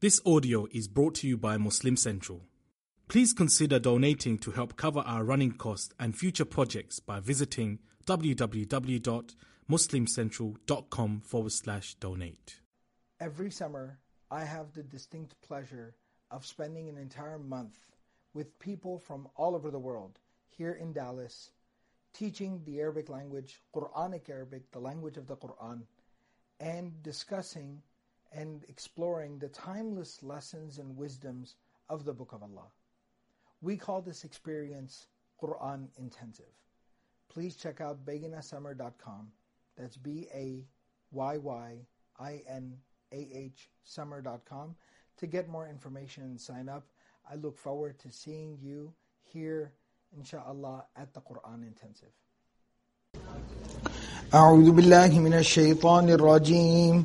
This audio is brought to you by Muslim Central. Please consider donating to help cover our running costs and future projects by visiting www.muslimcentral.com forward slash donate. Every summer, I have the distinct pleasure of spending an entire month with people from all over the world here in Dallas, teaching the Arabic language, Quranic Arabic, the language of the Quran, and discussing and exploring the timeless lessons and wisdoms of the Book of Allah. We call this experience Quran Intensive. Please check out bayyinahsummer.com. That's B A Y Y I N A H summer.com to get more information and sign up. I look forward to seeing you here, inshallah, at the Quran Intensive. أعوذ بالله من الشيطان الرجيم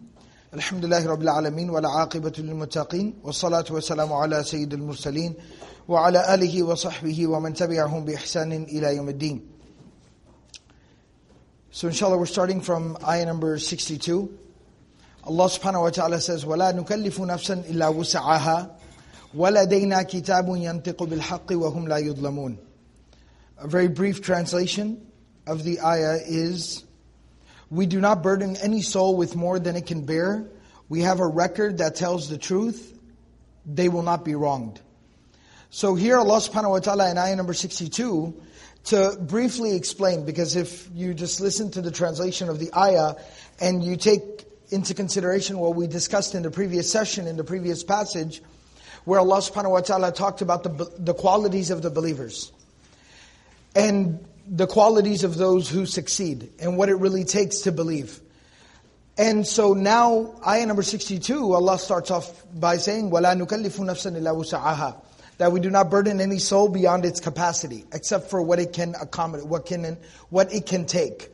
الحمد لله رب العالمين والعاقبة للمتقين والصلاة والسلام على سيد المرسلين وعلى آله وصحبه ومن تبعهم بإحسان إلى يوم الدين So inshallah we're starting from ayah number 62. Allah subhanahu wa ta'ala says, وَلَا نُكَلِّفُ نَفْسًا إِلَّا وُسَعَهَا وَلَدَيْنَا كِتَابٌ يَنْطِقُ بِالْحَقِّ وَهُمْ لَا يُظْلَمُونَ A very brief translation of the ayah is, We do not burden any soul with more than it can bear. We have a record that tells the truth. They will not be wronged. So here Allah subhanahu wa ta'ala in ayah number 62, to briefly explain, because if you just listen to the translation of the ayah and you take into consideration what we discussed in the previous session, in the previous passage, where Allah subhanahu wa ta'ala talked about the, the qualities of the believers. And the qualities of those who succeed and what it really takes to believe. And so now, ayah number 62, Allah starts off by saying, وَلَا نُكَلِّفُ نَفْسًا إِلَّا وُسَعَهَا That we do not burden any soul beyond its capacity, except for what it can accommodate, what, can, what it can take.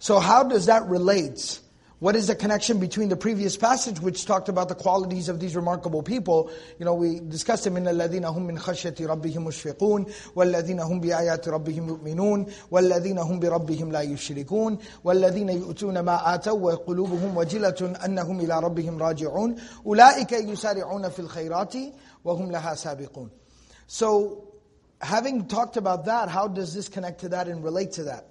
So how does that relate what is the connection between the previous passage, which talked about the qualities of these remarkable people? You know, we discussed them in الَّذِينَ هُمْ مِنْ خَشْيَةِ رَبِّهِمْ مُشْفِقُونَ وَالَّذِينَ هُمْ بِآيَاتِ رَبِّهِمْ يُؤْمِنُونَ وَالَّذِينَ هُمْ بِرَبِّهِمْ لَا يُشْرِكُونَ وَالَّذِينَ يُؤْتُونَ مَا آتَوا وَقُلُوبُهُمْ وَجِلَةٌ أَنَّهُمْ إِلَى رَبِّهِمْ راجعون أُولَٰئِكَ يُسَارِعُونَ فِي الْخَيْرَاتِ وَهُمْ لَهَا سَابِقُونَ So, having talked about that, how does this connect to that and relate to that?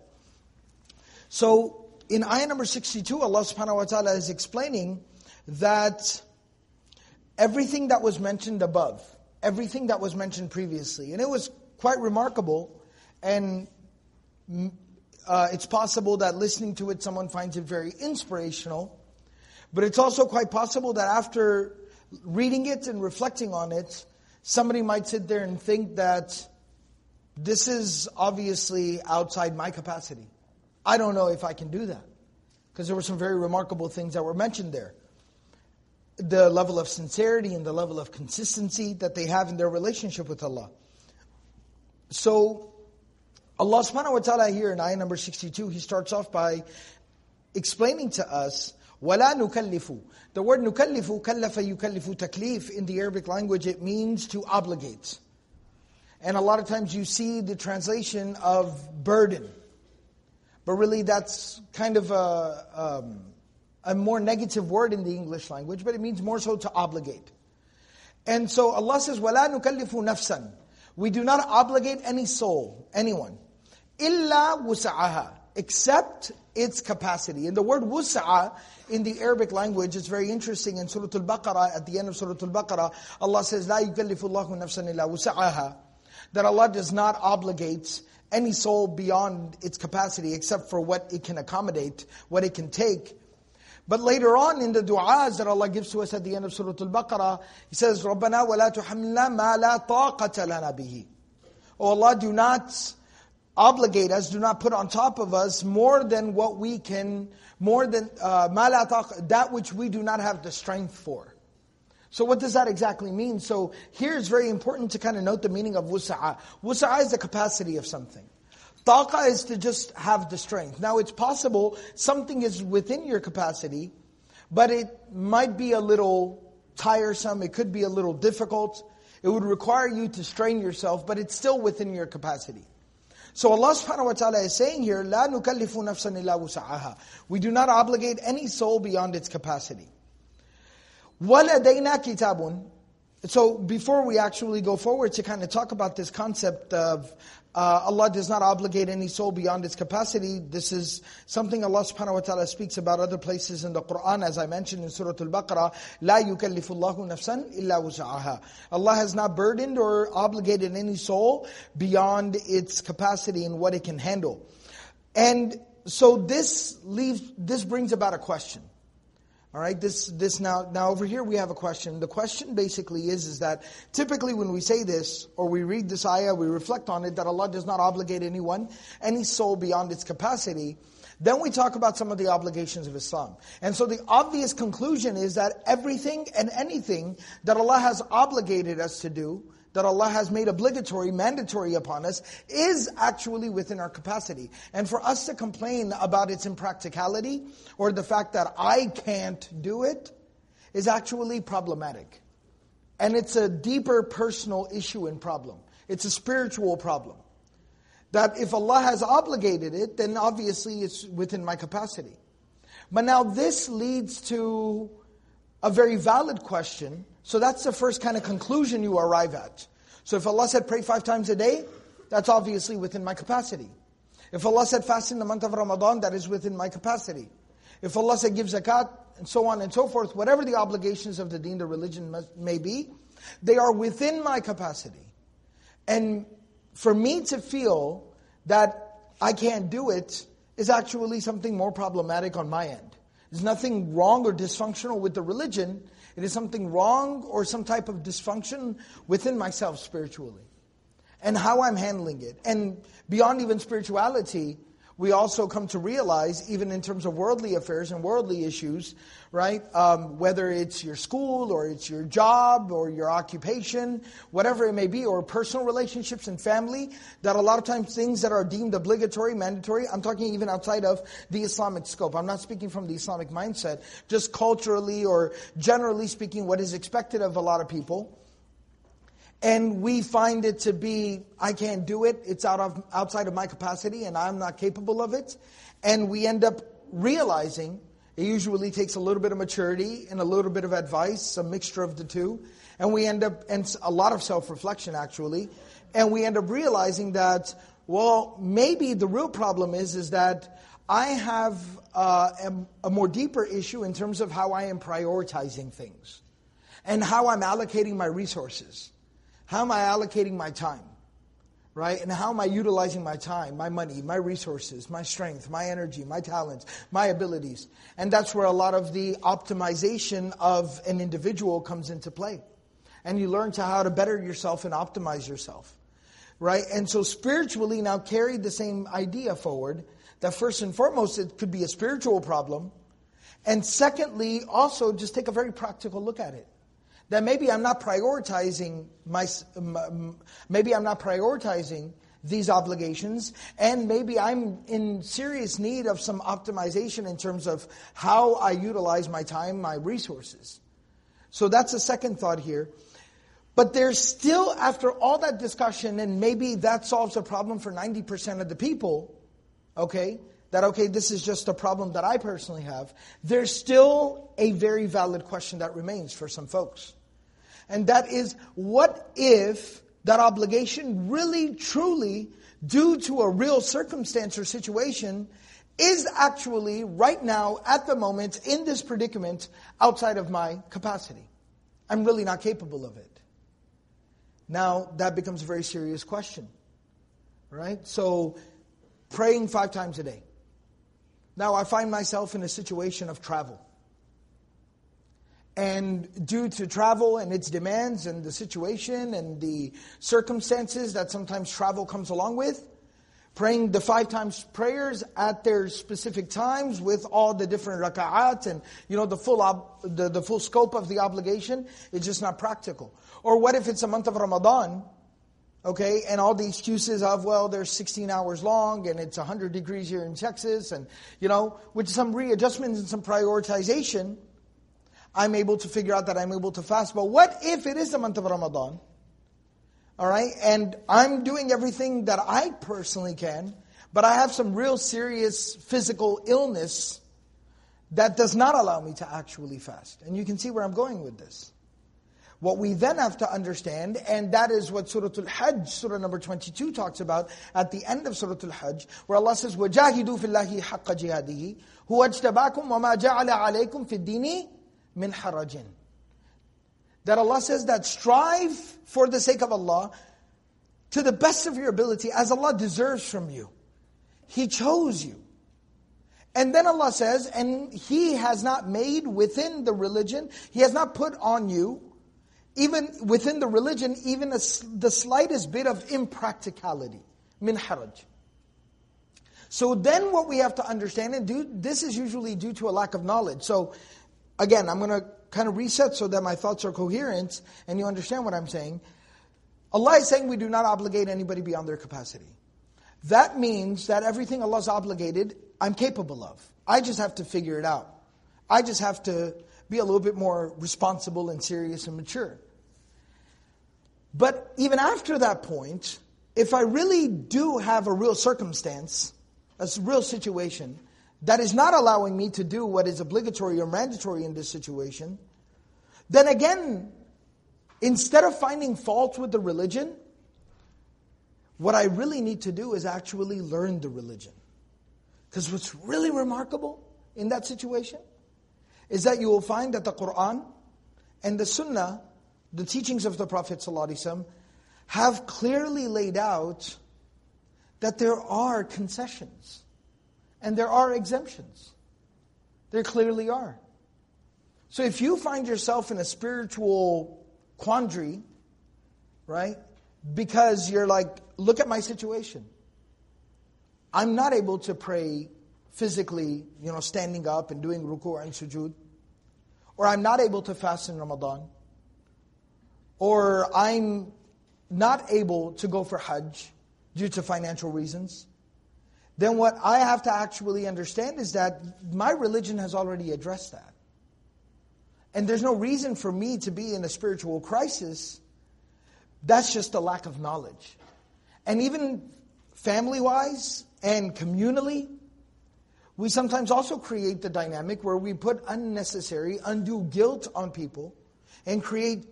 So, in ayah number 62, Allah subhanahu wa ta'ala is explaining that everything that was mentioned above, everything that was mentioned previously, and it was quite remarkable, and uh, it's possible that listening to it, someone finds it very inspirational, but it's also quite possible that after reading it and reflecting on it, somebody might sit there and think that this is obviously outside my capacity. I don't know if I can do that. Because there were some very remarkable things that were mentioned there. The level of sincerity and the level of consistency that they have in their relationship with Allah. So, Allah subhanahu wa ta'ala here in ayah number 62, He starts off by explaining to us, وَلَا نُكَلِّفُ The word نُكَلِّفُ كَلَّفَ يُكَلِّفُ taklif in the Arabic language, it means to obligate. And a lot of times you see the translation of burden. But really, that's kind of a, um, a more negative word in the English language, but it means more so to obligate. And so Allah says, وَلَا نُكَلِّفُ نَفْسًا We do not obligate any soul, anyone. إِلَّا وُسَعَهَا Except its capacity. And the word wusa'a in the Arabic language is very interesting. In Surah Al-Baqarah, at the end of Surah Al-Baqarah, Allah says, لا يكلف الله نفسا إلا وسعها that Allah does not obligate any soul beyond its capacity except for what it can accommodate, what it can take. But later on in the du'as that Allah gives to us at the end of Surah Al-Baqarah, He says, رَبَّنَا وَلَا تُحَمْلَا مَا لَا طَاقَةَ لَنَا بِهِ Oh Allah, do not obligate us, do not put on top of us more than what we can, more than uh, that which we do not have the strength for. So what does that exactly mean? So here it's very important to kind of note the meaning of wusa'a. Wusa'a is the capacity of something. Taqa is to just have the strength. Now it's possible something is within your capacity, but it might be a little tiresome, it could be a little difficult. It would require you to strain yourself, but it's still within your capacity. So Allah subhanahu wa ta'ala is saying here, لا نكلف نفسا إلا وسعها. We do not obligate any soul beyond its capacity. وَلَدَيْنَا كِتَابٌ So before we actually go forward to kind of talk about this concept of uh, Allah does not obligate any soul beyond its capacity. This is something Allah subhanahu wa ta'ala speaks about other places in the Quran, as I mentioned in Surah Al-Baqarah, لا يكلف الله نفسا إلا وسعها. Allah has not burdened or obligated any soul beyond its capacity and what it can handle. And so this leaves, this brings about a question. All right, this this now now over here we have a question. The question basically is is that typically when we say this or we read this ayah, we reflect on it that Allah does not obligate anyone, any soul beyond its capacity. Then we talk about some of the obligations of Islam. And so the obvious conclusion is that everything and anything that Allah has obligated us to do that Allah has made obligatory, mandatory upon us, is actually within our capacity. And for us to complain about its impracticality or the fact that I can't do it is actually problematic. And it's a deeper personal issue and problem. It's a spiritual problem. That if Allah has obligated it, then obviously it's within my capacity. But now this leads to a very valid question so that's the first kind of conclusion you arrive at. So if Allah said pray five times a day, that's obviously within my capacity. If Allah said fast in the month of Ramadan, that is within my capacity. If Allah said give zakat, and so on and so forth, whatever the obligations of the deen, the religion may be, they are within my capacity. And for me to feel that I can't do it is actually something more problematic on my end. There's nothing wrong or dysfunctional with the religion. It is something wrong or some type of dysfunction within myself spiritually. And how I'm handling it. And beyond even spirituality, we also come to realize, even in terms of worldly affairs and worldly issues, right? Um, whether it's your school or it's your job or your occupation, whatever it may be, or personal relationships and family, that a lot of times things that are deemed obligatory, mandatory, I'm talking even outside of the Islamic scope. I'm not speaking from the Islamic mindset, just culturally or generally speaking, what is expected of a lot of people and we find it to be, I can't do it, it's out of, outside of my capacity, and I'm not capable of it. And we end up realizing, it usually takes a little bit of maturity and a little bit of advice, a mixture of the two. And we end up, and a lot of self-reflection actually, and we end up realizing that, well, maybe the real problem is, is that I have uh, a, a more deeper issue in terms of how I am prioritizing things and how I'm allocating my resources. How am I allocating my time? Right? And how am I utilizing my time, my money, my resources, my strength, my energy, my talents, my abilities? And that's where a lot of the optimization of an individual comes into play. And you learn to how to better yourself and optimize yourself. Right? And so spiritually now carry the same idea forward that first and foremost it could be a spiritual problem. And secondly, also just take a very practical look at it that maybe I'm not prioritizing my, maybe I'm not prioritizing these obligations, and maybe I'm in serious need of some optimization in terms of how I utilize my time, my resources. So that's a second thought here. But there's still, after all that discussion, and maybe that solves a problem for 90% of the people, okay, that, okay, this is just a problem that I personally have, there's still a very valid question that remains for some folks. And that is, what if that obligation really, truly, due to a real circumstance or situation, is actually, right now, at the moment, in this predicament, outside of my capacity? I'm really not capable of it. Now, that becomes a very serious question. Right? So, praying five times a day. Now, I find myself in a situation of travel. And due to travel and its demands and the situation and the circumstances that sometimes travel comes along with, praying the five times prayers at their specific times with all the different raka'at and you know the full ob- the, the full scope of the obligation is just not practical. Or what if it's a month of Ramadan, okay, and all the excuses of well, they're 16 hours long and it's 100 degrees here in Texas, and you know, with some readjustments and some prioritization I'm able to figure out that I'm able to fast. But what if it is the month of Ramadan? All right, and I'm doing everything that I personally can, but I have some real serious physical illness that does not allow me to actually fast. And you can see where I'm going with this. What we then have to understand, and that is what Surah Al-Hajj, Surah number 22 talks about at the end of Surah Al-Hajj, where Allah says, وَجَاهِدُوا فِي اللَّهِ حَقَّ جِهَادِهِ هُوَ اجْتَبَاكُمْ وَمَا جَعَلَ عَلَيْكُمْ فِي الدِّينِ min harajin. That Allah says that strive for the sake of Allah to the best of your ability as Allah deserves from you. He chose you. And then Allah says, and He has not made within the religion, He has not put on you, even within the religion, even a, the slightest bit of impracticality. Min haraj. So then what we have to understand, and do, this is usually due to a lack of knowledge. So again, I'm going to kind of reset so that my thoughts are coherent and you understand what I'm saying. Allah is saying we do not obligate anybody beyond their capacity. That means that everything Allah's obligated, I'm capable of. I just have to figure it out. I just have to be a little bit more responsible and serious and mature. But even after that point, if I really do have a real circumstance, a real situation, that is not allowing me to do what is obligatory or mandatory in this situation, then again, instead of finding fault with the religion, what I really need to do is actually learn the religion. Because what's really remarkable in that situation is that you will find that the Quran and the Sunnah, the teachings of the Prophet ﷺ, have clearly laid out that there are concessions. And there are exemptions. There clearly are. So if you find yourself in a spiritual quandary, right? Because you're like, look at my situation. I'm not able to pray physically, you know, standing up and doing ruku and sujood. Or I'm not able to fast in Ramadan. Or I'm not able to go for Hajj due to financial reasons then what I have to actually understand is that my religion has already addressed that. And there's no reason for me to be in a spiritual crisis. That's just a lack of knowledge. And even family wise and communally, we sometimes also create the dynamic where we put unnecessary, undue guilt on people and create,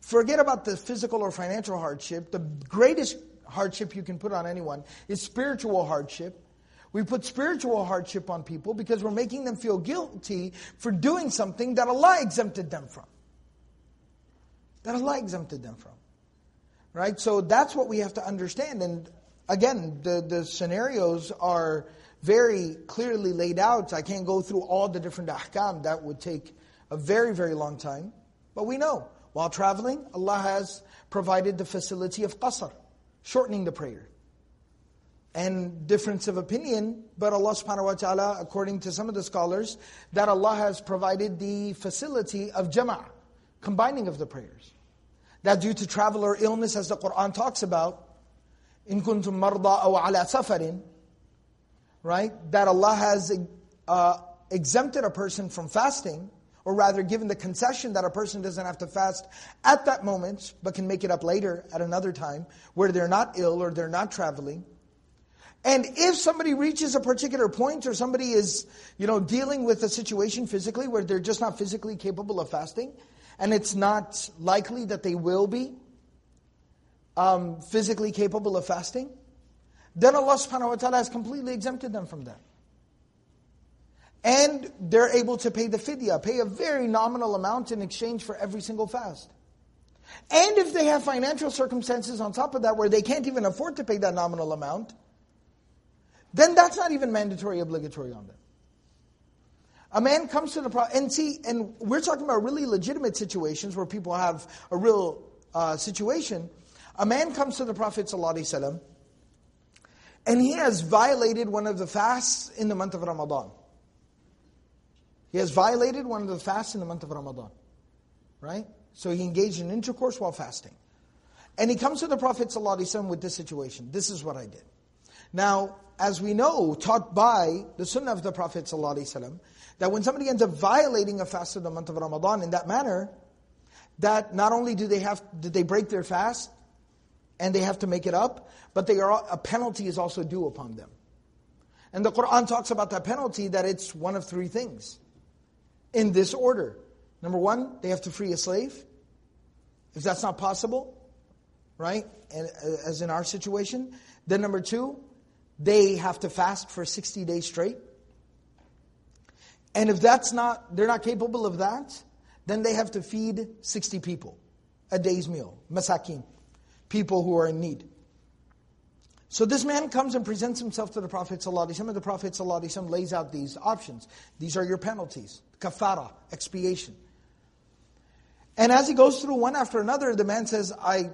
forget about the physical or financial hardship. The greatest hardship you can put on anyone is spiritual hardship we put spiritual hardship on people because we're making them feel guilty for doing something that Allah exempted them from. That Allah exempted them from. Right? So that's what we have to understand. And again, the, the scenarios are very clearly laid out. I can't go through all the different ahkam. That would take a very, very long time. But we know, while traveling, Allah has provided the facility of qasr, shortening the prayer and difference of opinion, but Allah subhanahu wa ta'ala, according to some of the scholars, that Allah has provided the facility of jama', combining of the prayers. That due to travel or illness, as the Quran talks about, in kuntum marda aw ala safarin, right? That Allah has uh, exempted a person from fasting, or rather given the concession that a person doesn't have to fast at that moment, but can make it up later at another time, where they're not ill or they're not traveling. And if somebody reaches a particular point or somebody is, you know, dealing with a situation physically where they're just not physically capable of fasting, and it's not likely that they will be um, physically capable of fasting, then Allah subhanahu wa ta'ala has completely exempted them from that. And they're able to pay the fidya, pay a very nominal amount in exchange for every single fast. And if they have financial circumstances on top of that where they can't even afford to pay that nominal amount, then that's not even mandatory obligatory on them. A man comes to the Prophet, and see, and we're talking about really legitimate situations where people have a real uh, situation. A man comes to the Prophet ﷺ, and he has violated one of the fasts in the month of Ramadan. He has violated one of the fasts in the month of Ramadan. Right? So he engaged in intercourse while fasting. And he comes to the Prophet ﷺ with this situation. This is what I did. Now, as we know, taught by the Sunnah of the Prophet ﷺ, that when somebody ends up violating a fast of the month of Ramadan in that manner, that not only do they have did they break their fast and they have to make it up, but they are a penalty is also due upon them. And the Quran talks about that penalty that it's one of three things. In this order. Number one, they have to free a slave. If that's not possible, right? And uh, as in our situation. Then number two, they have to fast for 60 days straight. And if that's not, they're not capable of that, then they have to feed 60 people a day's meal, masakin, people who are in need. So this man comes and presents himself to the Prophet ﷺ, and the Prophet ﷺ lays out these options. These are your penalties, kafara, expiation. And as he goes through one after another, the man says, I,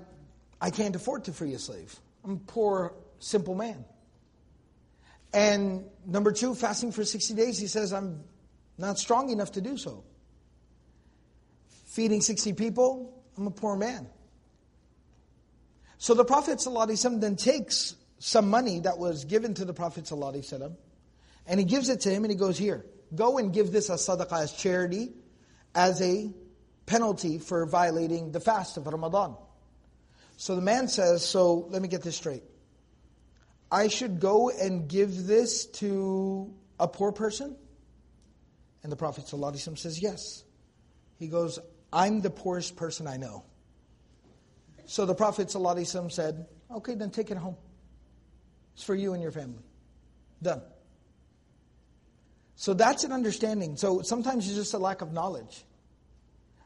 I can't afford to free a slave. I'm a poor, simple man. And number two, fasting for 60 days, he says, I'm not strong enough to do so. Feeding 60 people, I'm a poor man. So the Prophet ﷺ then takes some money that was given to the Prophet ﷺ, and he gives it to him and he goes, Here, go and give this as sadaqah, as charity, as a penalty for violating the fast of Ramadan. So the man says, So let me get this straight. I should go and give this to a poor person? And the Prophet ﷺ says, Yes. He goes, I'm the poorest person I know. So the Prophet ﷺ said, Okay, then take it home. It's for you and your family. Done. So that's an understanding. So sometimes it's just a lack of knowledge.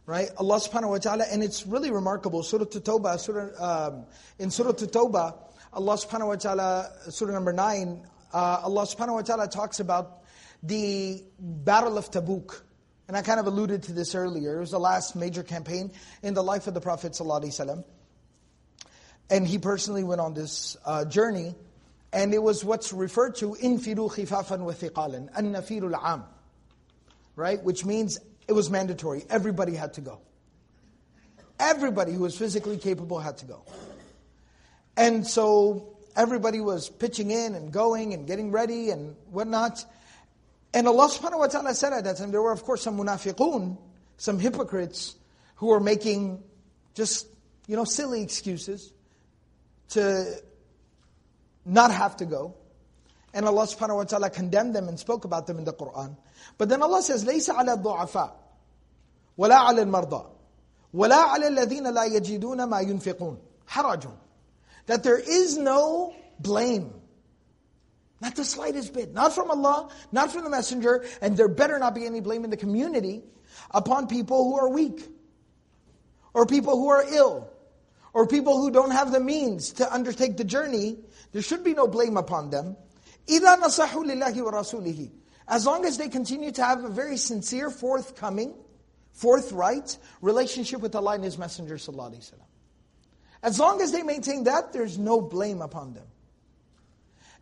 Right? Allah subhanahu wa ta'ala, and it's really remarkable. Surah At-Tawbah, surah, um, in Surah At-Tawbah, Allah subhanahu wa ta'ala, surah number 9, uh, Allah subhanahu wa ta'ala talks about the Battle of Tabuk. And I kind of alluded to this earlier. It was the last major campaign in the life of the Prophet ﷺ. And he personally went on this uh, journey. And it was what's referred to, infiru khifafan wa thiqalan, an-nafiru al-am. Right? Which means it was mandatory. Everybody had to go. Everybody who was physically capable had to go. And so everybody was pitching in and going and getting ready and whatnot. And Allah subhanahu wa ta'ala said at that time, there were of course some munafiqun, some hypocrites, who were making just, you know, silly excuses to not have to go. And Allah subhanahu wa ta'ala condemned them and spoke about them in the Quran. But then Allah says, لَيْسَ عَلَى الضُّعَفَاء وَلَا عَلَى الْمَرْضَى وَلَا عَلَى الَّذِينَ لَا يَجِدُونَ مَا يُنْفِقُونَ حَرَجٌ That there is no blame not the slightest bit. Not from Allah, not from the Messenger, and there better not be any blame in the community upon people who are weak, or people who are ill, or people who don't have the means to undertake the journey. There should be no blame upon them. إِذَا نَصَحُوا لِلَّهِ وَرَسُولِهِ As long as they continue to have a very sincere, forthcoming, forthright relationship with Allah and His Messenger As long as they maintain that, there's no blame upon them.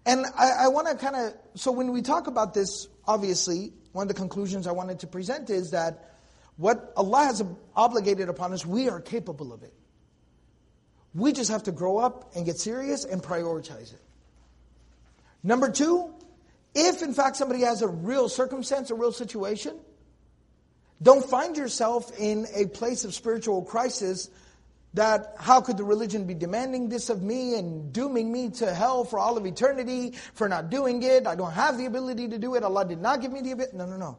And I, I want to kind of, so when we talk about this, obviously, one of the conclusions I wanted to present is that what Allah has obligated upon us, we are capable of it. We just have to grow up and get serious and prioritize it. Number two, if in fact somebody has a real circumstance, a real situation, don't find yourself in a place of spiritual crisis that how could the religion be demanding this of me and dooming me to hell for all of eternity for not doing it? I don't have the ability to do it. Allah did not give me the ability. No, no, no.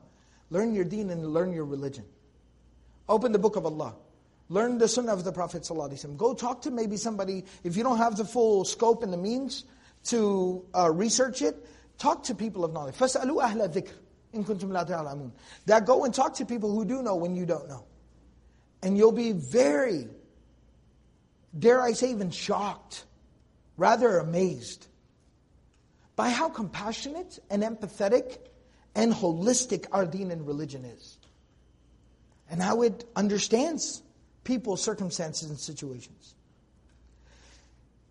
Learn your deen and learn your religion. Open the book of Allah. Learn the sunnah of the Prophet ﷺ. Go talk to maybe somebody, if you don't have the full scope and the means to uh, research it, talk to people of knowledge. فَاسْأَلُوا أَهْلَ الذِّكْرِ إِن كُنْتُمْ لَا تَعْلَمُونَ That go and talk to people who do know when you don't know. And you'll be very dare I say, even shocked, rather amazed by how compassionate and empathetic and holistic our deen and religion is. And how it understands people's circumstances and situations.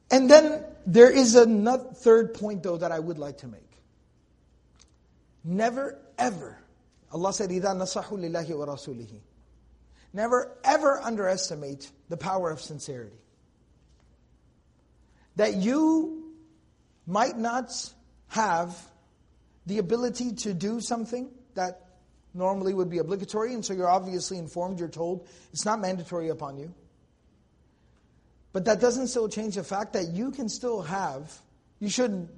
And then there is a third point, though, that I would like to make. Never, ever, Allah said, إِذَا نَصَحُوا لِلَّهِ وَرَسُولِهِ Never, ever underestimate the power of sincerity. That you might not have the ability to do something that normally would be obligatory, and so you're obviously informed, you're told it's not mandatory upon you. But that doesn't still change the fact that you can still have, you shouldn't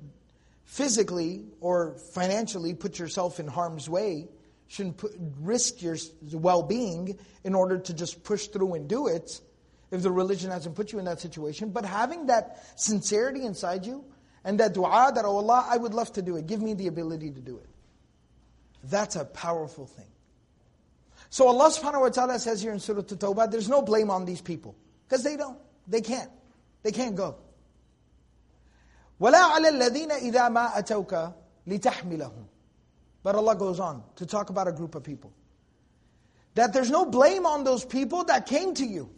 physically or financially put yourself in harm's way, shouldn't put, risk your well being in order to just push through and do it if the religion hasn't put you in that situation. But having that sincerity inside you and that dua that, oh Allah, I would love to do it, give me the ability to do it. That's a powerful thing. So Allah subhanahu wa ta'ala says here in Surah At-Tawbah, there's no blame on these people. Because they don't. They can't. They can't go. وَلَا عَلَى الَّذِينَ إِذَا مَا أَتَوْكَ لِتَحْمِلَهُم But Allah goes on to talk about a group of people. That there's no blame on those people that came to you.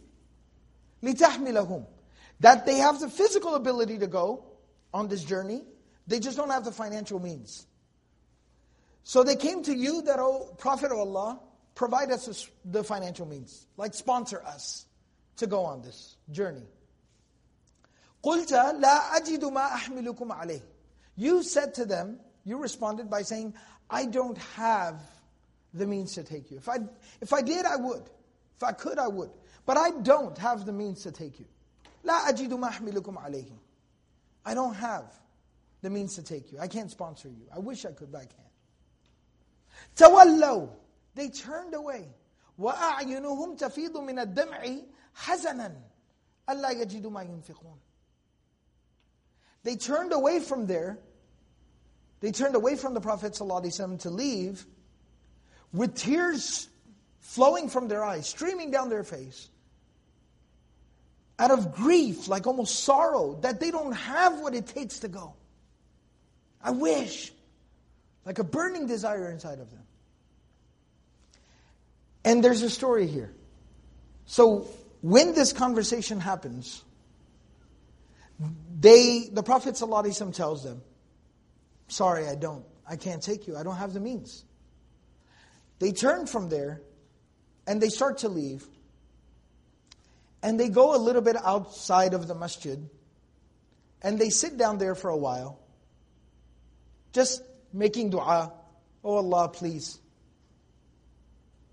لِتَحْمِلَهُم That they have the physical ability to go on this journey. They just don't have the financial means. So they came to you that, oh, Prophet of Allah, provide us the financial means. Like sponsor us to go on this journey. قُلْتَ لَا أَجِدُ مَا أَحْمِلُكُمْ عَلَيْهِ You said to them, you responded by saying, I don't have the means to take you. If I, if I did, I would. If I could, I would. But I don't have the means to take you. لا أجد ما أحملكم عليه. I don't have the means to take you. I can't sponsor you. I wish I could, but I can't. تولوا. They turned away. وأعينهم تفيض من الدمع حزنا ألا يجدوا ما ينفقون. They turned away from there. They turned away from the Prophet ﷺ to leave with tears flowing from their eyes, streaming down their face. Out of grief, like almost sorrow, that they don't have what it takes to go. I wish. like a burning desire inside of them. And there's a story here. So when this conversation happens, they, the Prophet ﷺ tells them, Sorry, I don't. I can't take you. I don't have the means. They turn from there and they start to leave. And they go a little bit outside of the masjid and they sit down there for a while, just making dua. Oh Allah, please.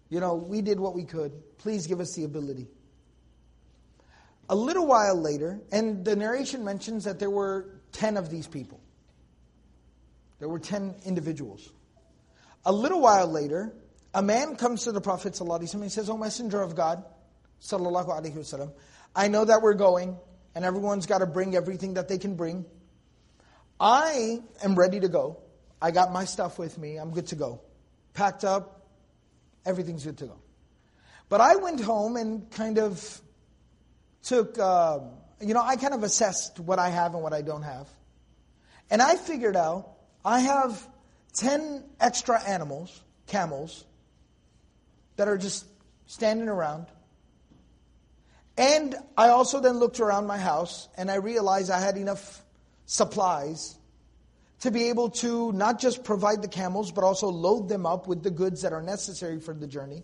You know, we did what we could. Please give us the ability. A little while later, and the narration mentions that there were 10 of these people. There were 10 individuals. A little while later, a man comes to the Prophet ﷺ and says, O Messenger of God, I know that we're going, and everyone's got to bring everything that they can bring. I am ready to go. I got my stuff with me. I'm good to go. Packed up. Everything's good to go. But I went home and kind of took, uh, you know, I kind of assessed what I have and what I don't have. And I figured out I have 10 extra animals, camels, that are just standing around. And I also then looked around my house and I realized I had enough supplies to be able to not just provide the camels, but also load them up with the goods that are necessary for the journey.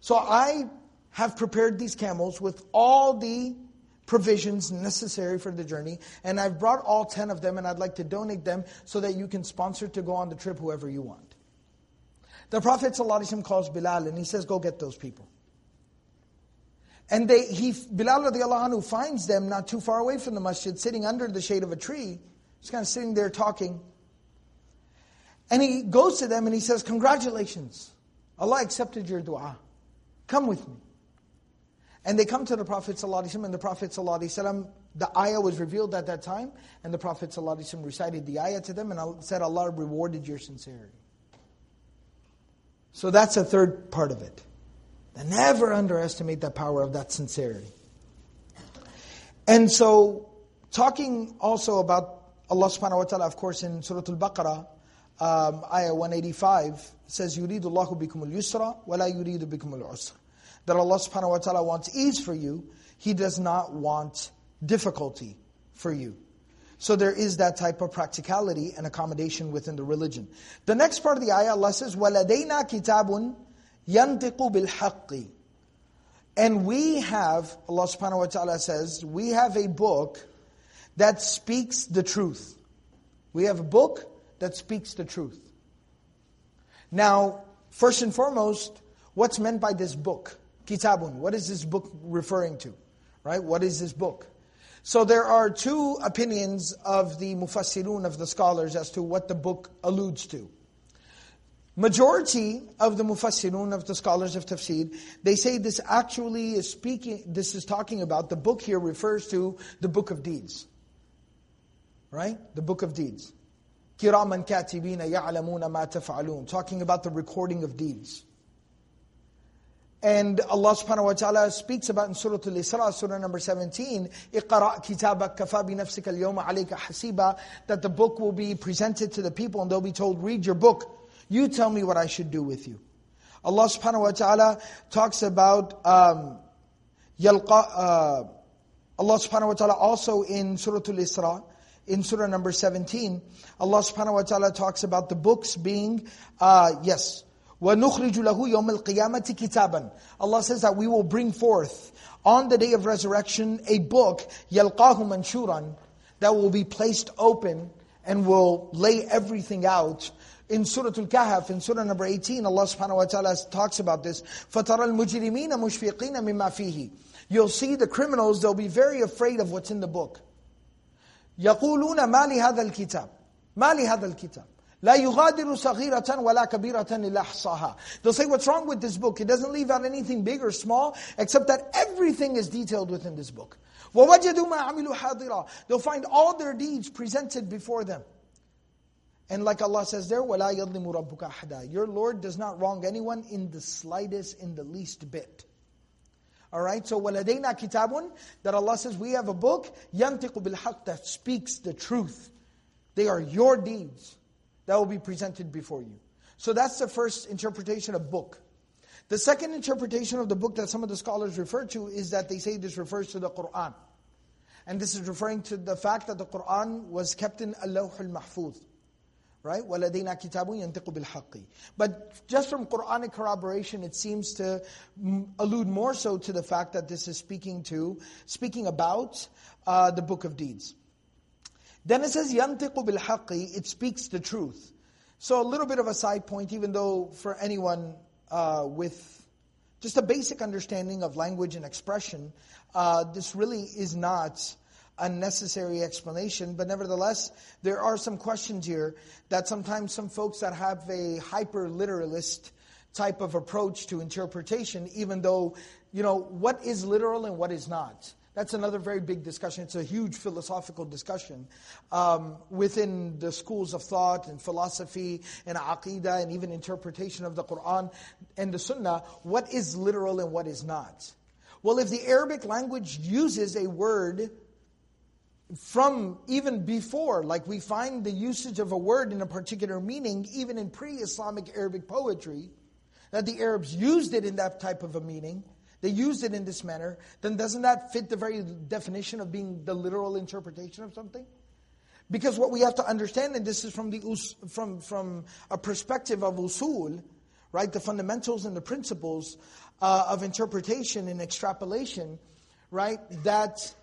So I have prepared these camels with all the provisions necessary for the journey, and I've brought all 10 of them, and I'd like to donate them so that you can sponsor to go on the trip whoever you want. The Prophet ﷺ calls Bilal and he says, Go get those people. And they, he, Bilal radiallahu anhu finds them not too far away from the masjid, sitting under the shade of a tree, just kind of sitting there talking. And he goes to them and he says, Congratulations. Allah accepted your dua. Come with me. And they come to the Prophet ﷺ, and the Prophet ﷺ, the ayah was revealed at that time, and the Prophet ﷺ recited the ayah to them and said, Allah rewarded your sincerity. So that's a third part of it. And never underestimate the power of that sincerity. And so, talking also about Allah subhanahu wa ta'ala, of course, in Surah Al-Baqarah, um, ayah 185, says, يُرِيدُ اللَّهُ بِكُمُ الْيُسْرَ وَلَا يُرِيدُ بِكُمُ الْعُسْرَ That Allah subhanahu wa ta'ala wants ease for you, He does not want difficulty for you. So there is that type of practicality and accommodation within the religion. The next part of the ayah, Allah says, وَلَدَيْنَا كِتَابٌ يَنْتِقُ بِالْحَقِّ And we have, Allah subhanahu wa ta'ala says, we have a book that speaks the truth. We have a book that speaks the truth. Now, first and foremost, what's meant by this book? Kitabun. What is this book referring to? Right? What is this book? So there are two opinions of the mufassirun, of the scholars, as to what the book alludes to. Majority of the mufassirun, of the scholars of tafsir, they say this actually is speaking, this is talking about, the book here refers to the book of deeds Right? The book of deeds. كِرَامًا كَاتِبِينَ يَعْلَمُونَ مَا تَفْعَلُونَ Talking about the recording of deeds. And Allah subhanahu wa ta'ala speaks about in Surah Al-Isra, Surah number 17, اقرأ كتابك كفى بنفسك اليوم عليك حسيبا, that the book will be presented to the people and they'll be told, read your book. You tell me what I should do with you. Allah subhanahu wa ta'ala talks about um, يلقى, uh, Allah subhanahu wa ta'ala also in Surah Al-Isra, in Surah number 17, Allah subhanahu wa ta'ala talks about the books being, uh, yes, وَنُخْرِجُ لَهُ يَوْمَ الْقِيَامَةِ كِتَابًا Allah says that we will bring forth on the day of resurrection a book, يَلْقَاهُ مَنْشُورًا that will be placed open and will lay everything out. In Surah Al-Kahf, in Surah number 18, Allah subhanahu wa ta'ala talks about this. فَتَرَى الْمُجْرِمِينَ مُشْفِقِينَ مِمَّا فِيهِ You'll see the criminals, they'll be very afraid of what's in the book. يَقُولُونَ مَا لِهَذَا الْكِتَابِ مَا لِهَذَا الْكِتَابِ لا يغادر صغيرة ولا كبيرة إلا أحصاها. They'll say, what's wrong with this book? It doesn't leave out anything big or small, except that everything is detailed within this book. وَوَجَدُوا مَا عَمِلُوا حَاضِرًا They'll find all their deeds presented before them. And like Allah says there, وَلَا يَظْلِمُ رَبُّكَ أَحَدًا Your Lord does not wrong anyone in the slightest, in the least bit. All right, so waladina kitabun, that Allah says, we have a book, yantiqu bil that speaks the truth. They are your deeds that will be presented before you. So that's the first interpretation of book. The second interpretation of the book that some of the scholars refer to is that they say this refers to the Qur'an. And this is referring to the fact that the Qur'an was kept in al-Lawhul Mahfuz Right? وَلَدَيْنَا كِتَابٌ يَنْتِقُ بِالْحَقِّ But just from Quranic corroboration, it seems to allude more so to the fact that this is speaking to, speaking about uh, the book of deeds. Then it says, يَنْتِقُ بِالْحَقِّ It speaks the truth. So a little bit of a side point, even though for anyone uh, with just a basic understanding of language and expression, uh, this really is not a necessary explanation, but nevertheless, there are some questions here that sometimes some folks that have a hyper-literalist type of approach to interpretation, even though, you know, what is literal and what is not. That's another very big discussion. It's a huge philosophical discussion um, within the schools of thought and philosophy and aqidah and even interpretation of the Quran and the Sunnah. What is literal and what is not? Well, if the Arabic language uses a word from even before, like we find the usage of a word in a particular meaning, even in pre-Islamic Arabic poetry, that the Arabs used it in that type of a meaning, they used it in this manner, then doesn't that fit the very definition of being the literal interpretation of something? Because what we have to understand, and this is from the from from a perspective of usul, right? The fundamentals and the principles uh, of interpretation and extrapolation, right? That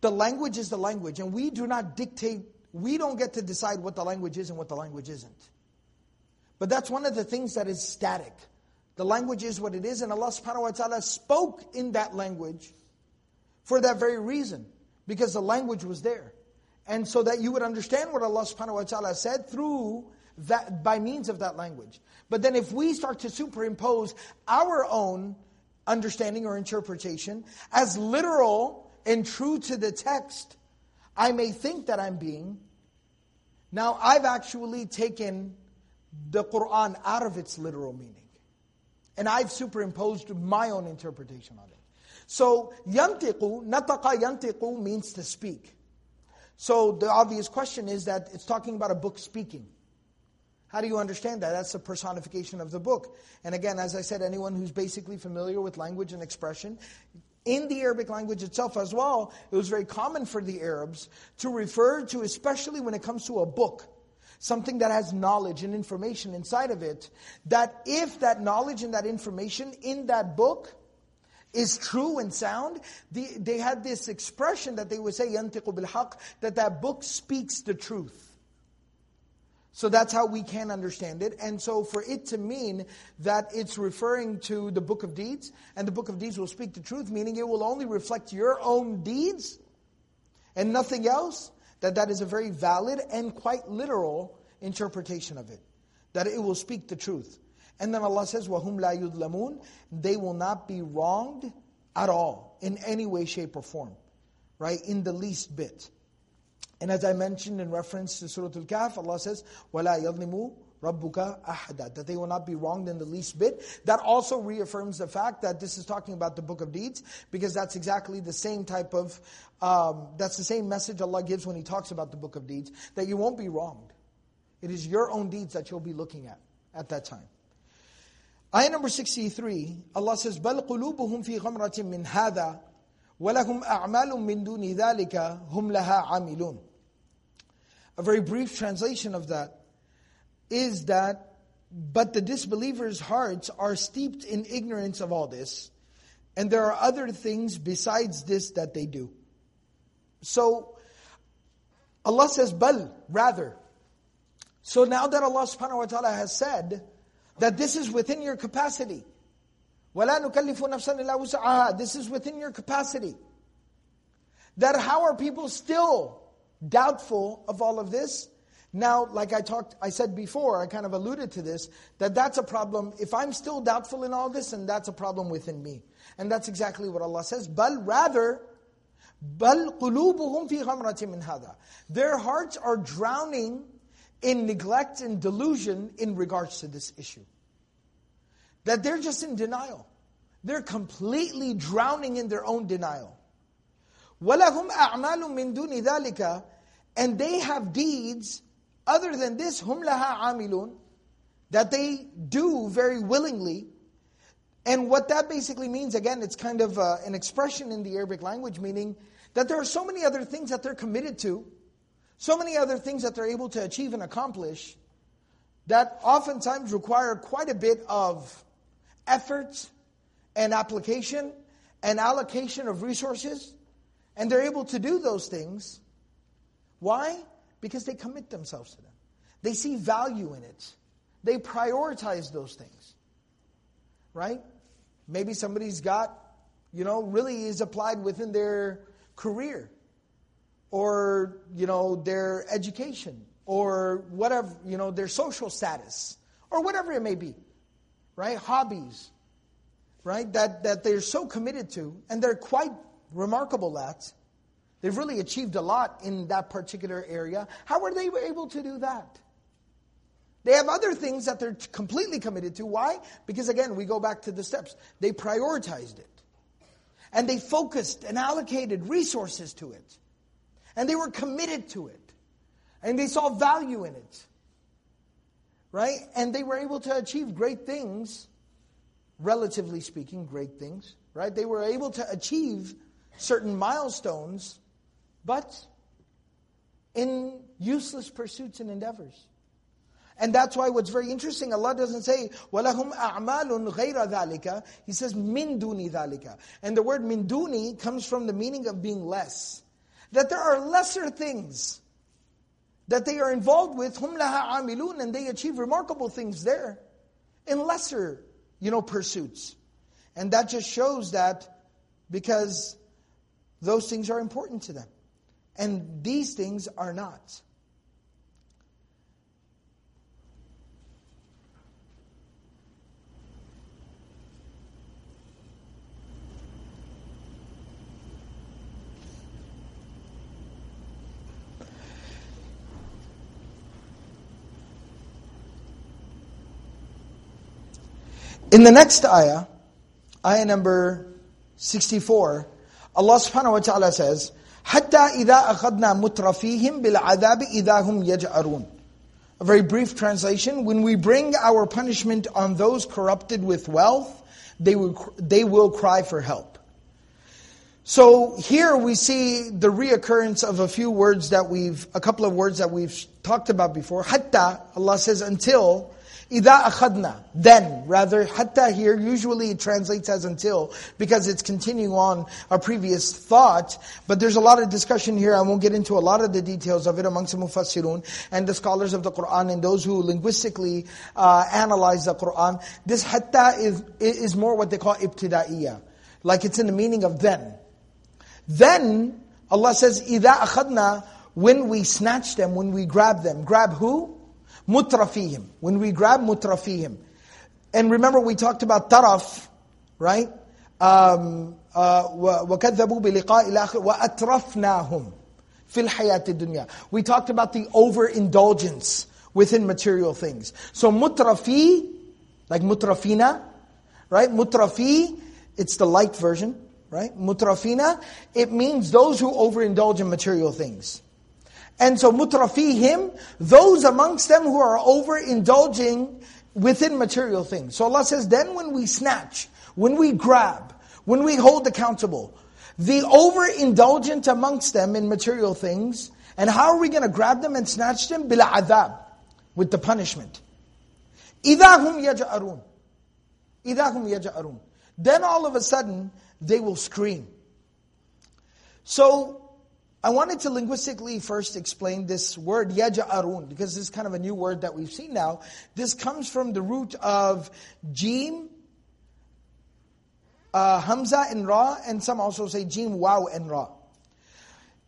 the language is the language, and we do not dictate. We don't get to decide what the language is and what the language isn't. But that's one of the things that is static. The language is what it is, and Allah subhanahu wa ta'ala spoke in that language for that very reason, because the language was there. And so that you would understand what Allah subhanahu wa ta'ala said through that, by means of that language. But then if we start to superimpose our own understanding or interpretation as literal and true to the text, I may think that I'm being. Now, I've actually taken the Quran out of its literal meaning. And I've superimposed my own interpretation on it. So, yantiqu, nataqa yantiqu means to speak. So the obvious question is that it's talking about a book speaking. How do you understand that? That's the personification of the book. And again, as I said, anyone who's basically familiar with language and expression, in the Arabic language itself as well, it was very common for the Arabs to refer to, especially when it comes to a book, something that has knowledge and information inside of it, that if that knowledge and that information in that book is true and sound, the, they had this expression that they would say, يَنْتِقُ بِالْحَقِّ, that that book speaks the truth. So that's how we can understand it. And so for it to mean that it's referring to the book of deeds, and the book of deeds will speak the truth, meaning it will only reflect your own deeds and nothing else, that that is a very valid and quite literal interpretation of it. That it will speak the truth. And then Allah says, وَهُمْ لَا يُظْلَمُونَ They will not be wronged at all, in any way, shape, or form. Right? In the least bit. And as I mentioned in reference to Surah Al-Kahf, Allah says, وَلَا يَظْلِمُ رَبُّكَ أَحَدًا That they will not be wronged in the least bit. That also reaffirms the fact that this is talking about the Book of Deeds, because that's exactly the same type of, um, that's the same message Allah gives when He talks about the Book of Deeds, that you won't be wronged. It is your own deeds that you'll be looking at, at that time. Ayah number 63, Allah says, بَلْ قُلُوبُهُمْ فِي غَمْرَةٍ مِّنْ هَذَا وَلَهُمْ أَعْمَالٌ مِّن دُونِ ذَلِكَ هُمْ لَهَا عَامِلُونَ a very brief translation of that is that, but the disbelievers' hearts are steeped in ignorance of all this, and there are other things besides this that they do. So, Allah says, bal, rather. So now that Allah subhanahu wa ta'ala has said that this is within your capacity, وَلَا نُكَلِّفُ نَفْسًا إِلَّا وُسَعَهَا This is within your capacity. That how are people still doubtful of all of this. Now, like I talked, I said before, I kind of alluded to this, that that's a problem. If I'm still doubtful in all this, and that's a problem within me. And that's exactly what Allah says. But rather, بَلْ قُلُوبُهُمْ فِي غَمْرَةٍ مِّنْ هَذَا Their hearts are drowning in neglect and delusion in regards to this issue. That they're just in denial. They're completely drowning in their own denial. وَلَهُمْ أَعْمَالٌ مِّن دُونِ ذَلِكَ And they have deeds other than this, هُمْ لَهَا عَامِلُونَ That they do very willingly. And what that basically means, again, it's kind of uh, an expression in the Arabic language, meaning that there are so many other things that they're committed to, so many other things that they're able to achieve and accomplish, that oftentimes require quite a bit of effort and application and allocation of resources. and they're able to do those things. Why? Because they commit themselves to them. They see value in it. They prioritize those things. Right? Maybe somebody's got, you know, really is applied within their career or, you know, their education or whatever, you know, their social status or whatever it may be. Right? Hobbies. Right? That, that they're so committed to and they're quite remarkable at. They've really achieved a lot in that particular area. How were they able to do that? They have other things that they're completely committed to. Why? Because again, we go back to the steps. They prioritized it. And they focused and allocated resources to it. And they were committed to it. And they saw value in it. Right? And they were able to achieve great things, relatively speaking, great things. Right? They were able to achieve certain milestones, but in useless pursuits and endeavors. And that's why what's very interesting, Allah doesn't say, وَلَهُمْ أَعْمَالٌ غَيْرَ ذَلِكَ He says, مِن دُونِ ذَلِكَ And the word min duni comes from the meaning of being less. That there are lesser things that they are involved with, hum laha amilun, and they achieve remarkable things there in lesser, you know, pursuits. And that just shows that because those things are important to them. And these things are not. In the next ayah, ayah number 64, Allah subhanahu wa ta'ala says, حَتَّى إِذَا أَخَذْنَا مُتْرَفِيهِمْ بِالْعَذَابِ إِذَا هُمْ يَجْأَرُونَ A very brief translation, when we bring our punishment on those corrupted with wealth, they will, they will cry for help. So here we see the reoccurrence of a few words that we've, a couple of words that we've talked about before. Hatta, Allah says until, Ida akhadna, then, rather, hatta here usually it translates as until, because it's continuing on a previous thought, but there's a lot of discussion here, I won't get into a lot of the details of it amongst the mufassirun, and the scholars of the Qur'an, and those who linguistically uh, analyze the Qur'an. This hatta is, is more what they call ibtida'iyah, like it's in the meaning of then. Then, Allah says, ida akhadna, when we snatch them, when we grab them. Grab who? Mutrafihim. When we grab mutrafihim. And remember we talked about taraf, right? Um, uh, وَكَذَّبُوا بِلِقَاءِ الْآخِرِ وَأَتْرَفْنَاهُمْ فِي الْحَيَاةِ الدُّنْيَا We talked about the overindulgence within material things. So mutrafi, like mutrafina, right? Mutrafi, it's the light version right? Mutrafina, it means those who overindulge in material things. And so mutrafihim, those amongst them who are overindulging within material things. So Allah says, then when we snatch, when we grab, when we hold accountable, the overindulgent amongst them in material things, and how are we going to grab them and snatch them? Bila adab, with the punishment. Idahum yaja'arun. Idahum yaja'arun. Then all of a sudden, they will scream. So, I wanted to linguistically first explain this word yaja'arun, because this is kind of a new word that we've seen now. This comes from the root of jim, uh, hamza and ra, and some also say jim, wow and ra.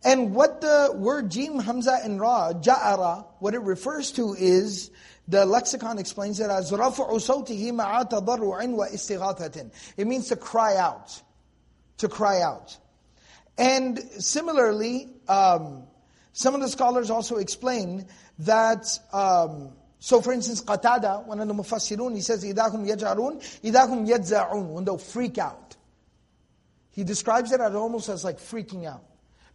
And what the word jim, hamza and ra, ja'ara, what it refers to is the lexicon explains it as رَفْعُ صَوْتِهِ مَعَ تَضَرُّعٍ وَإِسْتِغَاثَةٍ It means to cry out to cry out. And similarly, um, some of the scholars also explain that, um, so for instance, Qatada, one of the Mufassirun, he says, إِذَاهُمْ يَجْعَرُونَ إِذَاهُمْ يَجْزَعُونَ When they'll freak out. He describes it as almost as like freaking out.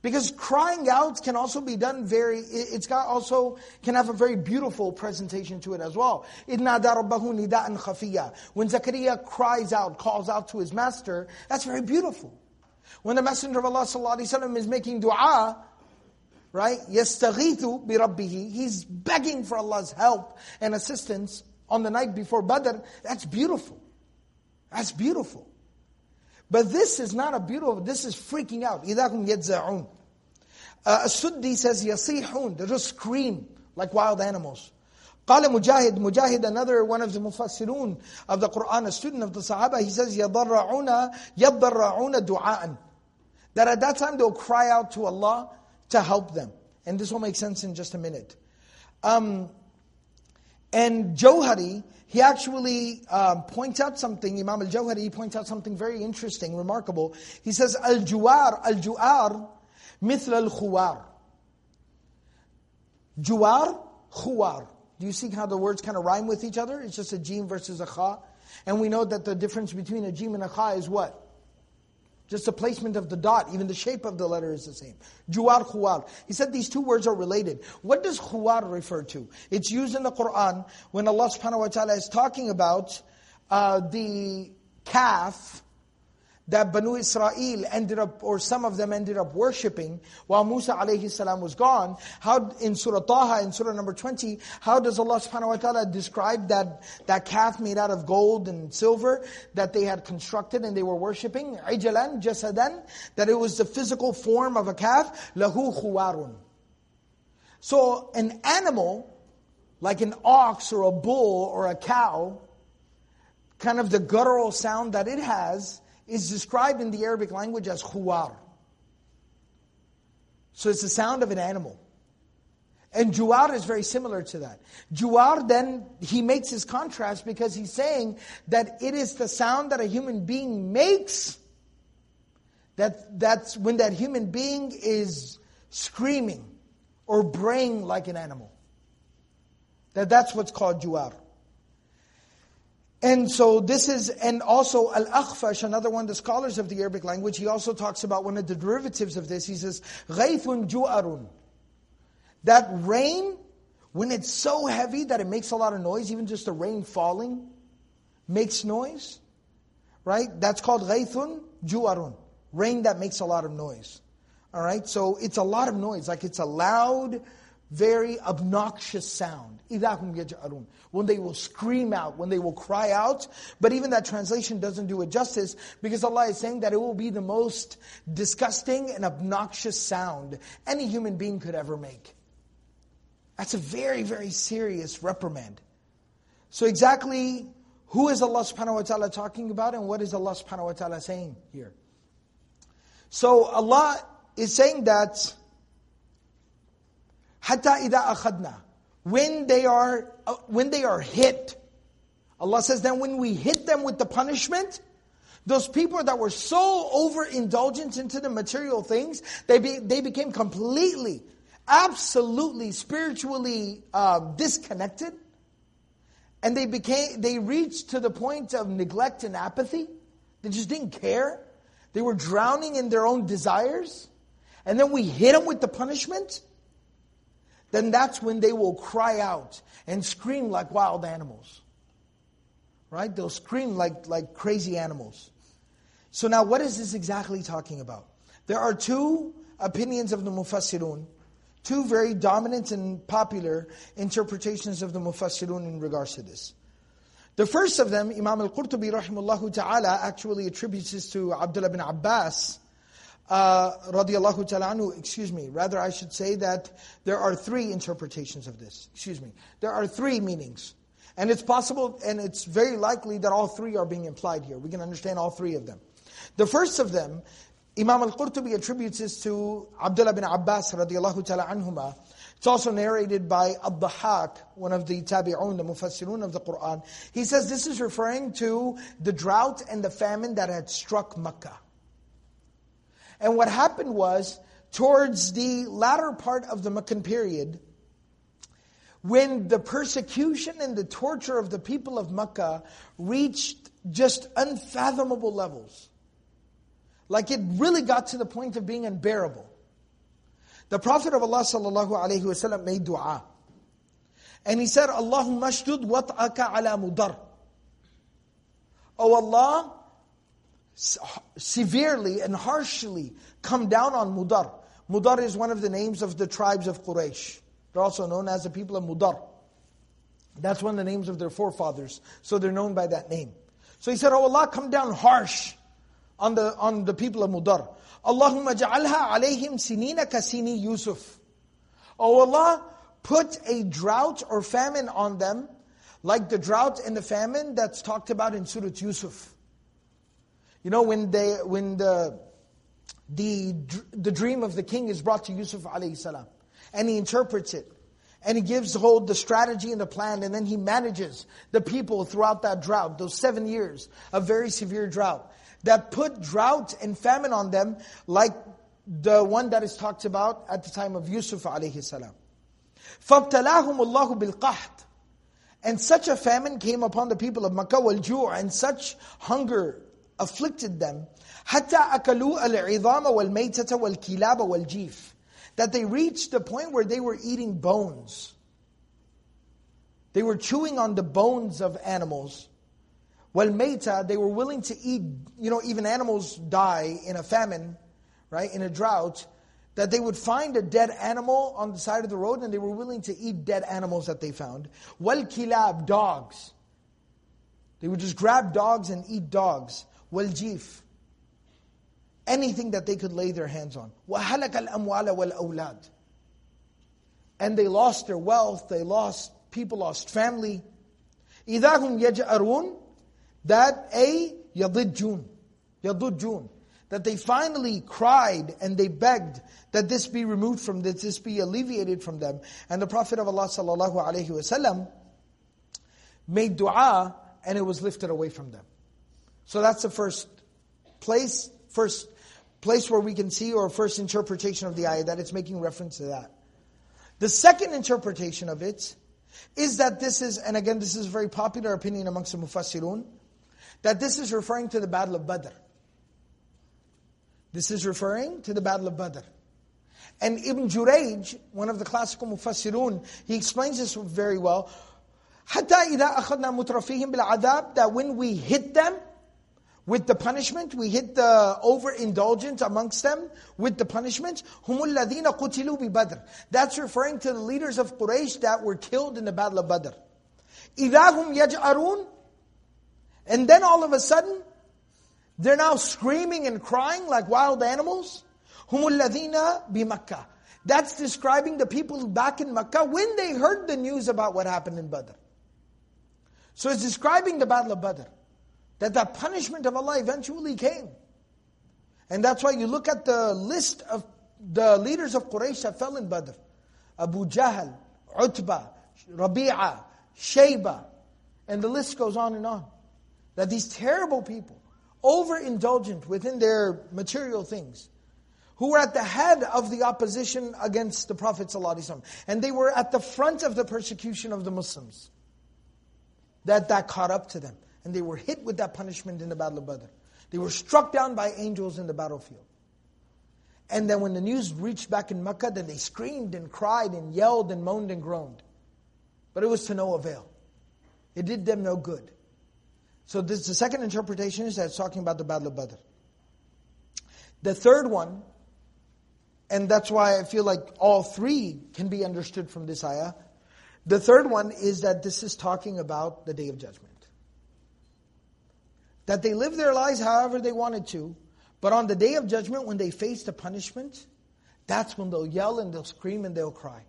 Because crying out can also be done very, it's got also, can have a very beautiful presentation to it as well. إِنَّا رَبَّهُ نِدَاءً خَفِيًّا When Zakaria cries out, calls out to his master, that's very beautiful. When the Messenger of Allah ﷺ is making dua, right? يَسْتَغِيثُ بِرَبِّهِ He's begging for Allah's help and assistance on the night before Badr. That's beautiful. That's beautiful. But this is not a beautiful, this is freaking out. إِذَا هُمْ يَجْزَعُونَ uh, Suddi says, yasihun, they just scream like wild animals. قال مجاهد, Mujahid, another one of the mufassirun of the Quran, a student of the Sahaba, he says, يَضَرَّعُونَ يَضَرَّعُونَ دُعَاءً That at that time they'll cry out to Allah to help them. And this will make sense in just a minute. Um, and Jawhari, he actually um, points out something, Imam al-Jawhari, he points out something very interesting, remarkable. He says, al-juar, al-juar, مثل الخوار. Juar, khuar. do you see how the words kind of rhyme with each other? It's just a jim versus a kha. And we know that the difference between a jim and a kha is what? Just the placement of the dot, even the shape of the letter is the same. Juar, khuar. He said these two words are related. What does khuar refer to? It's used in the Quran when Allah subhanahu wa ta'ala is talking about uh, the calf that Banu Israel ended up, or some of them ended up worshipping while Musa alayhi salam was gone. How, in Surah Taha, in Surah number 20, how does Allah subhanahu wa ta'ala describe that, that calf made out of gold and silver that they had constructed and they were worshipping? Ijalan, jasadan, that it was the physical form of a calf, lahu khuwarun. So an animal, like an ox or a bull or a cow, kind of the guttural sound that it has, is described in the Arabic language as khuwar. So it's the sound of an animal. And juwar is very similar to that. Juar then, he makes his contrast because he's saying that it is the sound that a human being makes, that, that's when that human being is screaming or braying like an animal. That that's what's called juar. And so this is, and also Al-Akhfash, another one of the scholars of the Arabic language, he also talks about one of the derivatives of this. He says, غَيْثٌ جُؤَرٌ That rain, when it's so heavy that it makes a lot of noise, even just the rain falling makes noise, right? That's called غَيْثٌ جُؤَرٌ Rain that makes a lot of noise. All right, so it's a lot of noise, like it's a loud, very obnoxious sound. When they will scream out, when they will cry out. But even that translation doesn't do it justice because Allah is saying that it will be the most disgusting and obnoxious sound any human being could ever make. That's a very, very serious reprimand. So exactly who is Allah subhanahu wa ta'ala talking about and what is Allah subhanahu wa ta'ala saying here? So Allah is saying that Hatta ida akhadna. When they are uh, when they are hit, Allah says then when we hit them with the punishment, those people that were so overindulgent into the material things, they be, they became completely, absolutely spiritually um, disconnected, and they became they reached to the point of neglect and apathy. They just didn't care. They were drowning in their own desires, and then we hit them with the punishment then that's when they will cry out and scream like wild animals. Right? They'll scream like, like crazy animals. So now what is this exactly talking about? There are two opinions of the Mufassirun, two very dominant and popular interpretations of the Mufassirun in regards to this. The first of them, Imam al-Qurtubi rahimahullah ta'ala actually attributes this to Abdullah bin Abbas, uh, radiallahu ta'ala anhu, excuse me, rather I should say that there are three interpretations of this. Excuse me. There are three meanings. And it's possible, and it's very likely that all three are being implied here. We can understand all three of them. The first of them, Imam al-Qurtubi attributes this to Abdullah bin Abbas radiallahu ta'ala anhuma. It's also narrated by Ad-Dahhak, one of the tabi'un, the mufassirun of the Qur'an. He says this is referring to the drought and the famine that had struck Makkah. And what happened was, towards the latter part of the Meccan period, when the persecution and the torture of the people of Mecca reached just unfathomable levels, like it really got to the point of being unbearable. The Prophet of Allah sallallahu alaihi wasallam made dua. And he said, Allahumma shdud wat'aka ala mudar. Oh Allah, severely and harshly come down on Mudar. Mudar is one of the names of the tribes of Quraysh. They're also known as the people of Mudar. That's one of the names of their forefathers. So they're known by that name. So he said, Oh Allah, come down harsh on the, on the people of Mudar. Allahumma ja'alha alayhim sinina kasini Yusuf. Oh Allah, put a drought or famine on them like the drought and the famine that's talked about in Surah Yusuf. You know, when they when the the the dream of the king is brought to Yusuf alayhi salam, and he interprets it, and he gives the whole the strategy and the plan, and then he manages the people throughout that drought, those seven years of very severe drought that put drought and famine on them, like the one that is talked about at the time of Yusuf alayhi salam. فَابْتَلَاهُمُ اللَّهُ بِالْقَحْطِ And such a famine came upon the people of Makkah wal and such hunger afflicted them حتى أكلوا العظام والميتة والكلاب والجيف that they reached the point where they were eating bones. They were chewing on the bones of animals. والميتة they were willing to eat, you know, even animals die in a famine, right, in a drought, that they would find a dead animal on the side of the road and they were willing to eat dead animals that they found. والكلاب dogs. They would just grab dogs and eat dogs. والجيف anything that they could lay their hands on وهلك الأموال والأولاد and they lost their wealth they lost people lost family إذا هم يجأرون that a يضجون يضجون that they finally cried and they begged that this be removed from this, this be alleviated from them. And the Prophet of Allah sallallahu alaihi wasallam made dua and it was lifted away from them. So that's the first place, first place where we can see, or first interpretation of the ayah, that it's making reference to that. The second interpretation of it is that this is, and again this is a very popular opinion amongst the Mufassirun, that this is referring to the Battle of Badr. This is referring to the Battle of Badr. And Ibn Jurayj, one of the classical Mufassirun, he explains this very well. حتى إذا أخذنا مترفيهم بالعذاب that when we hit them with the punishment, we hit the overindulgence amongst them with the punishment. هم الذين قتلوا ببدر. That's referring to the leaders of Quraysh that were killed in the battle of Badr. إذا هم يجأرون And then all of a sudden, they're now screaming and crying like wild animals. هم الذين بمكة. That's describing the people back in Makkah when they heard the news about what happened in Badr. So it's describing the battle of Badr. That the punishment of Allah eventually came. And that's why you look at the list of the leaders of Quraysh that fell in Badr. Abu Jahl, Utbah, Rabi'ah, Shayba, and the list goes on and on. That these terrible people, overindulgent within their material things, who were at the head of the opposition against the Prophet ﷺ, and they were at the front of the persecution of the Muslims, that that caught up to them and they were hit with that punishment in the Battle of Badr. They were struck down by angels in the battlefield. And then when the news reached back in Mecca, then they screamed and cried and yelled and moaned and groaned. But it was to no avail. It did them no good. So this the second interpretation is that it's talking about the Battle of Badr. The third one, and that's why I feel like all three can be understood from this ayah. The third one is that this is talking about the Day of Judgment That they lived their lives however they wanted to, but on the day of judgment, when they face the punishment, that's when they'll yell and they'll scream and they'll cry.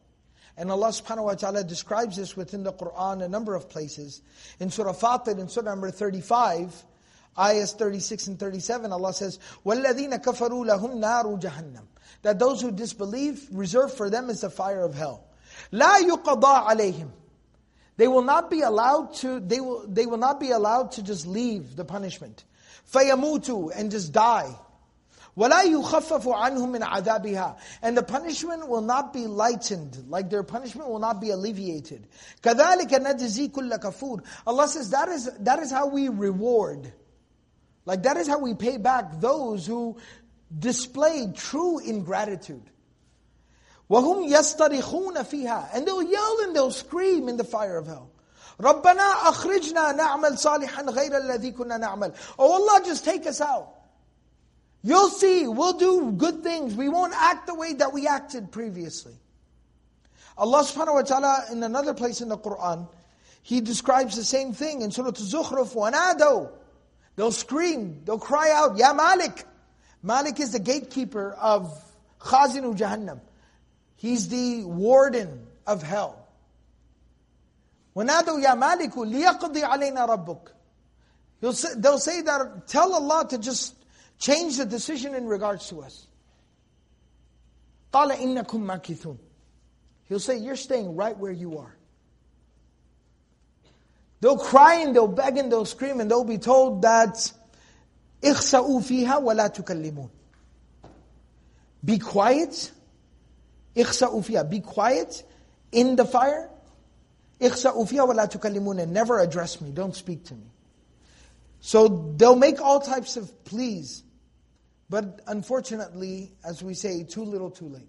And Allah subhanahu wa ta'ala describes this within the Quran a number of places. In Surah Fatir, in Surah number 35, ayahs 36 and 37, Allah says, وَالَّذِينَ كَفَرُوا لَهُمْ نَارُ جَهَنَّمْ That those who disbelieve, reserved for them is the fire of hell. لَا يُقَضَى عَلَيْهِمْ they will not be allowed to, they will, they will not be allowed to just leave the punishment. فَيَمُوتُوا And just die. وَلَا يُخَفَّفُ عَنْهُم مِّنْ عَذَابِهَا And the punishment will not be lightened, like their punishment will not be alleviated. كَذَلِكَ نَجْزِي كُلَّ كَفُورٍ Allah says that is, that is how we reward. Like that is how we pay back those who displayed true ingratitude. وَهُمْ يَسْتَرِخُونَ فِيهَا And they'll yell and they'll scream in the fire of hell. رَبَّنَا أَخْرِجْنَا نَعْمَلْ صَالِحًا غَيْرَ الَّذِي كُنَّا نَعْمَلْ Oh Allah, just take us out. You'll see, we'll do good things. We won't act the way that we acted previously. Allah subhanahu wa ta'ala, in another place in the Quran, He describes the same thing in Surah Zukhruf, وَنَادَوْا They'll scream, they'll cry out, Ya Malik! Malik is the gatekeeper of Khazinu Jahannam. He's the warden of hell. وَنَادُوا يَا مَالِكُ لِيَقْضِي عَلَيْنَا رَبُّكَ They'll say that, tell Allah to just change the decision in regards to us. قَالَ إِنَّكُمْ مَاكِثُونَ He'll say, you're staying right where you are. They'll cry and they'll beg and they'll scream and they'll be told that اخسأوا فيها ولا تكلمون Be quiet اخسأوا فيها Be quiet in the fire. اخسأوا فيها ولا تكلمون Never address me, don't speak to me. So they'll make all types of pleas. But unfortunately, as we say, too little too late.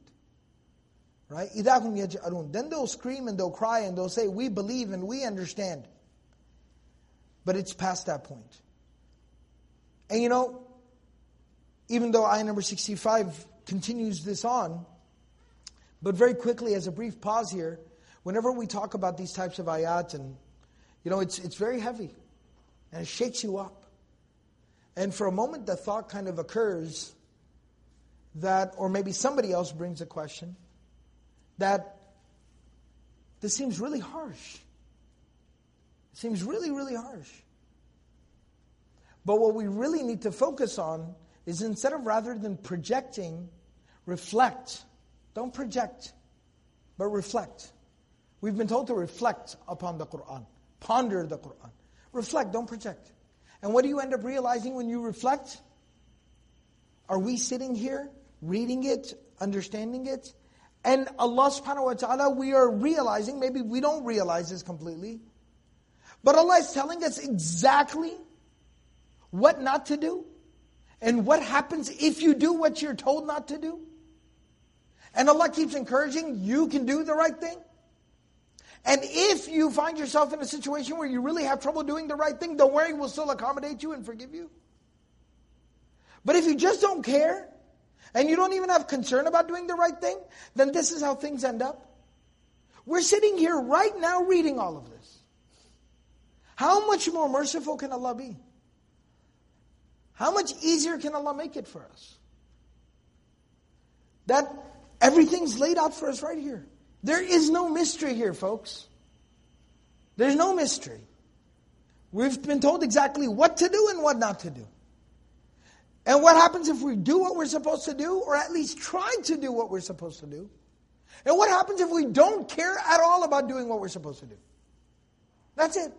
Right? إِذَا هُمْ يَجْأَرُونَ Then they'll scream and they'll cry and they'll say, we believe and we understand. But it's past that point. And you know, even though ayah number 65 continues this on, but very quickly, as a brief pause here, whenever we talk about these types of ayat, and you know, it's, it's very heavy, and it shakes you up. And for a moment, the thought kind of occurs that, or maybe somebody else brings a question, that this seems really harsh. It seems really, really harsh. But what we really need to focus on is instead of rather than projecting, reflect don't project, but reflect. We've been told to reflect upon the Quran, ponder the Quran. Reflect, don't project. And what do you end up realizing when you reflect? Are we sitting here, reading it, understanding it, And Allah subhanahu wa ta'ala, we are realizing, maybe we don't realize this completely, but Allah is telling us exactly what not to do and what happens if you do what you're told not to do. And Allah keeps encouraging, you can do the right thing. And if you find yourself in a situation where you really have trouble doing the right thing, don't worry, we'll still accommodate you and forgive you. But if you just don't care, and you don't even have concern about doing the right thing, then this is how things end up. We're sitting here right now reading all of this. How much more merciful can Allah be? How much easier can Allah make it for us? That everything's laid out for us right here. There is no mystery here, folks. There's no mystery. We've been told exactly what to do and what not to do. And what happens if we do what we're supposed to do, or at least try to do what we're supposed to do? And what happens if we don't care at all about doing what we're supposed to do? That's it.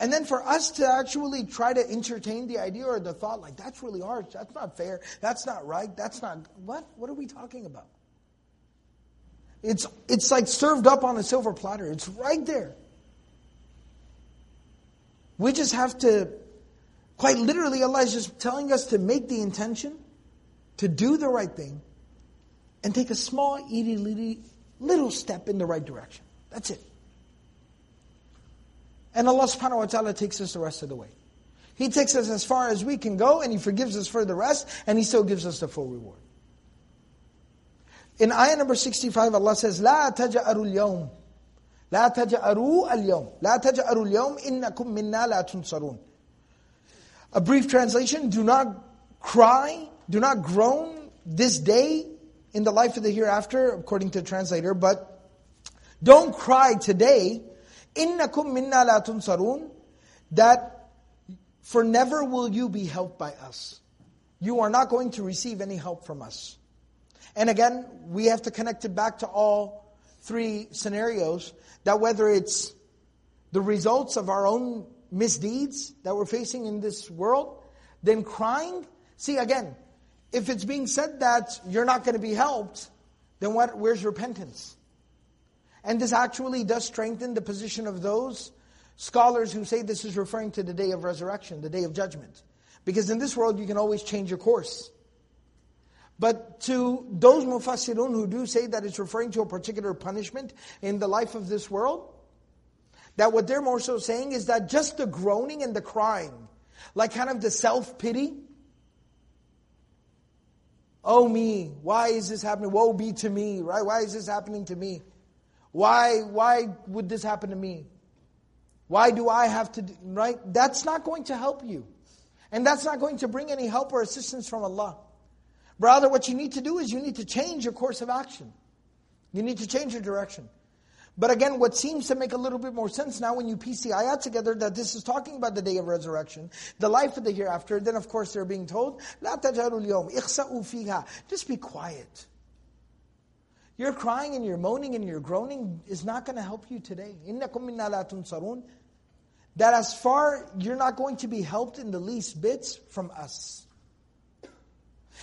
And then for us to actually try to entertain the idea or the thought, like, that's really harsh, that's not fair, that's not right, that's not. What? What are we talking about? It's, it's like served up on a silver platter, it's right there. We just have to Quite literally, Allah is just telling us to make the intention, to do the right thing, and take a small, itty little step in the right direction. That's it. And Allah subhanahu wa ta'ala takes us the rest of the way. He takes us as far as we can go, and He forgives us for the rest, and He still gives us the full reward. In ayah number 65, Allah says, لا تجأروا اليوم لا تجأروا اليوم لا تجأروا اليوم إنكم منا لا تنصرون a brief translation do not cry, do not groan this day in the life of the hereafter, according to the translator, but don't cry today. Innakum minna la tunsarun. That for never will you be helped by us. You are not going to receive any help from us. And again, we have to connect it back to all three scenarios that whether it's the results of our own misdeeds that we're facing in this world, then crying. See, again, if it's being said that you're not going to be helped, then what, where's repentance? And this actually does strengthen the position of those scholars who say this is referring to the day of resurrection, the day of judgment. Because in this world, you can always change your course. But to those mufassirun who do say that it's referring to a particular punishment in the life of this world, that what they're more so saying is that just the groaning and the crying, like kind of the self pity. Oh me, why is this happening? Woe be to me, right? Why is this happening to me? Why, why would this happen to me? Why do I have to, right? That's not going to help you. And that's not going to bring any help or assistance from Allah. Rather, what you need to do is you need to change your course of action. You need to change your direction. But again, what seems to make a little bit more sense now when you piece the ayat together that this is talking about the day of resurrection, the life of the hereafter, then of course they're being told, لا تجهروا اليوم اخسأوا فيها. Just be quiet. Your crying and your moaning and your groaning is not going to help you today. إِنَّكُم مِنَّا لَا تُنصَرُونَ That as far, you're not going to be helped in the least bits from us.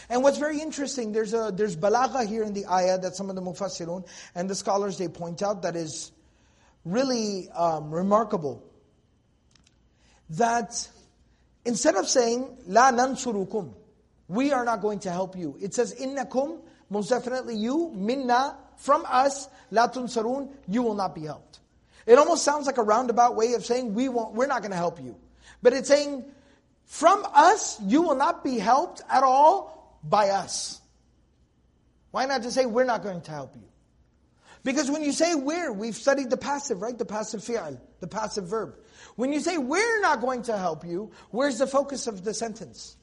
And what's very interesting, there's a there's balagha here in the ayah that some of the mufassirun and the scholars they point out that is really um, remarkable. That instead of saying la nansurukum, we are not going to help you. It says innakum, most definitely you, minna, from us, la tunsarun, you will not be helped. It almost sounds like a roundabout way of saying we won't, we're not going to help you. But it's saying from us, you will not be helped at all by us. Why not just say, we're not going to help you? Because when you say we're, we've studied the passive, right? The passive fi'al, the passive verb. When you say we're not going to help you, where's the focus of the sentence?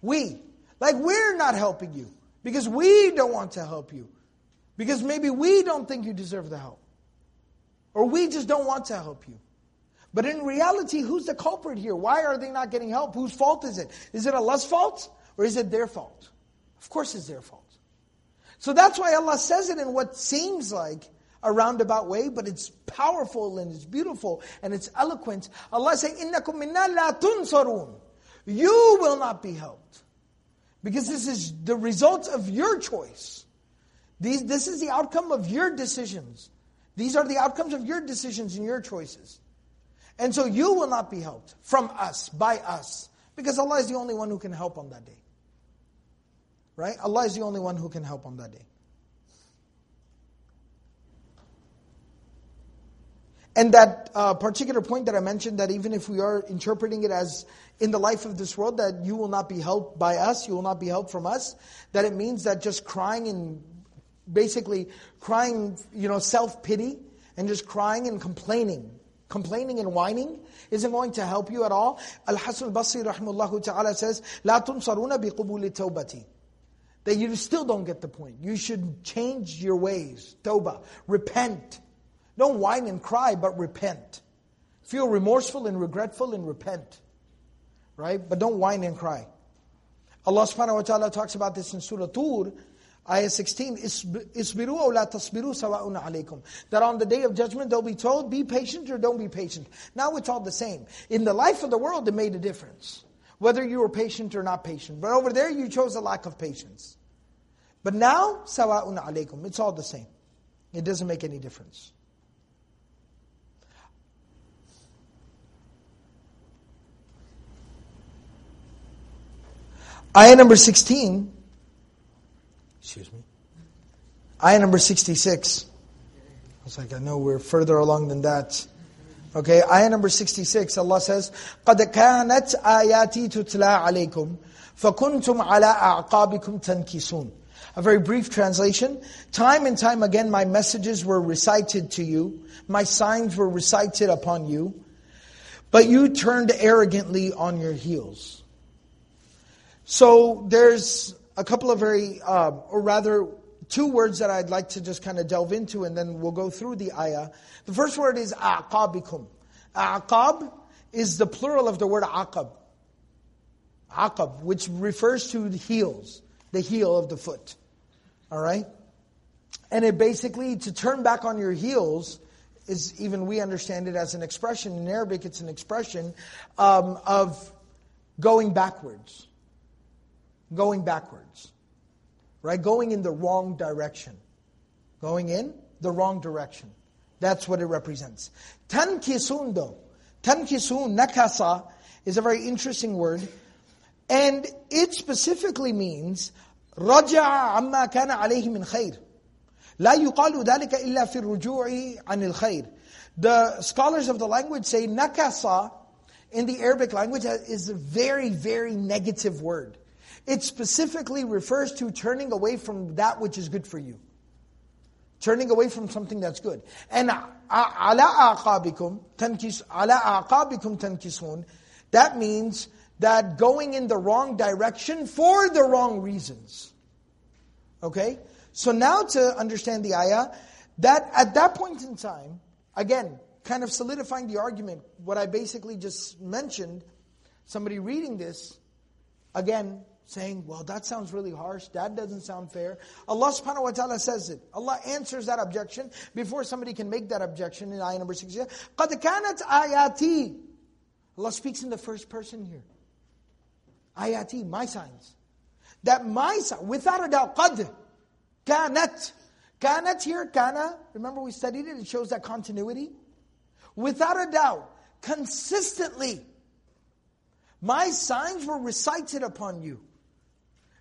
We. Like we're not helping you. Because we don't want to help you. Because maybe we don't think you deserve the help. Or we just don't want to help you. But in reality, who's the culprit here? Why are they not getting help? Whose fault is it? Is it Allah's fault or is it their fault? Of course, it's their fault. So that's why Allah says it in what seems like a roundabout way, but it's powerful and it's beautiful and it's eloquent. Allah says, "Inna minna la tunsarun." You will not be helped. Because this is the result of your choice. These, this is the outcome of your decisions. These are the outcomes of your decisions and your choices. And so you will not be helped from us, by us, because Allah is the only one who can help on that day. Right? Allah is the only one who can help on that day. And that uh, particular point that I mentioned, that even if we are interpreting it as in the life of this world, that you will not be helped by us, you will not be helped from us, that it means that just crying and basically crying, you know, self pity and just crying and complaining. Complaining and whining isn't going to help you at all. Al Hasan al Basri rahimullah ta'ala says, La tunsaruna bi qabuli tawbati that you still don't get the point. You should change your ways, tawbah, repent, don't whine and cry, but repent. Feel remorseful and regretful and repent. Right? But don't whine and cry. Allah subhanahu wa ta'ala talks about this in Surah Tur, ayah 16, Isbiru aw la tasbiru alaykum. That on the day of judgment they'll be told, be patient or don't be patient. Now it's all the same. In the life of the world, it made a difference. Whether you were patient or not patient. But over there, you chose a lack of patience. But now, sawa'un alaykum. It's all the same. It doesn't make any difference. Ayah number 16, excuse me, ayah number 66. I was like, I know we're further along than that. Okay, ayah number 66, Allah says, قَدْ كَانَتْ آيَاتِي تُتْلَى عَلَيْكُمْ فَكُنْتُمْ عَلَىٰ أَعْقَابِكُمْ تَنْكِسُونَ A very brief translation. Time and time again my messages were recited to you, my signs were recited upon you, but you turned arrogantly on your heels. So there's a couple of very, uh, or rather, two words that I'd like to just kind of delve into, and then we'll go through the ayah. The first word is aqabikum. Aqab is the plural of the word aqab. Aqab, which refers to the heels, the heel of the foot. All right? And it basically, to turn back on your heels, is even we understand it as an expression. In Arabic, it's an expression um, of going backwards going backwards, right? Going in the wrong direction. Going in the wrong direction. That's what it represents. Tankisun though, tankisun, nakasa, is a very interesting word. And it specifically means رجع عما كان عليه من خير. لا يقال ذلك إلا في الرجوع عن الخير. The scholars of the language say nakasa in the Arabic language is a very, very negative word. It specifically refers to turning away from that which is good for you. Turning away from something that's good. And ala aqabikum tankis ala aqabikum tankisun that means that going in the wrong direction for the wrong reasons. Okay? So now to understand the ayah, that at that point in time, again, kind of solidifying the argument, what I basically just mentioned, somebody reading this, again, saying, well, that sounds really harsh. That doesn't sound fair. Allah subhanahu wa ta'ala says it. Allah answers that objection before somebody can make that objection in ayah number 6. قَدْ كَانَتْ آيَاتِي Allah speaks in the first person here. Ayati, my signs. That my sign, without a doubt, قَدْ كَانَتْ Kanat here, kana, remember we studied it, it shows that continuity. Without a doubt, consistently, my signs were recited upon you.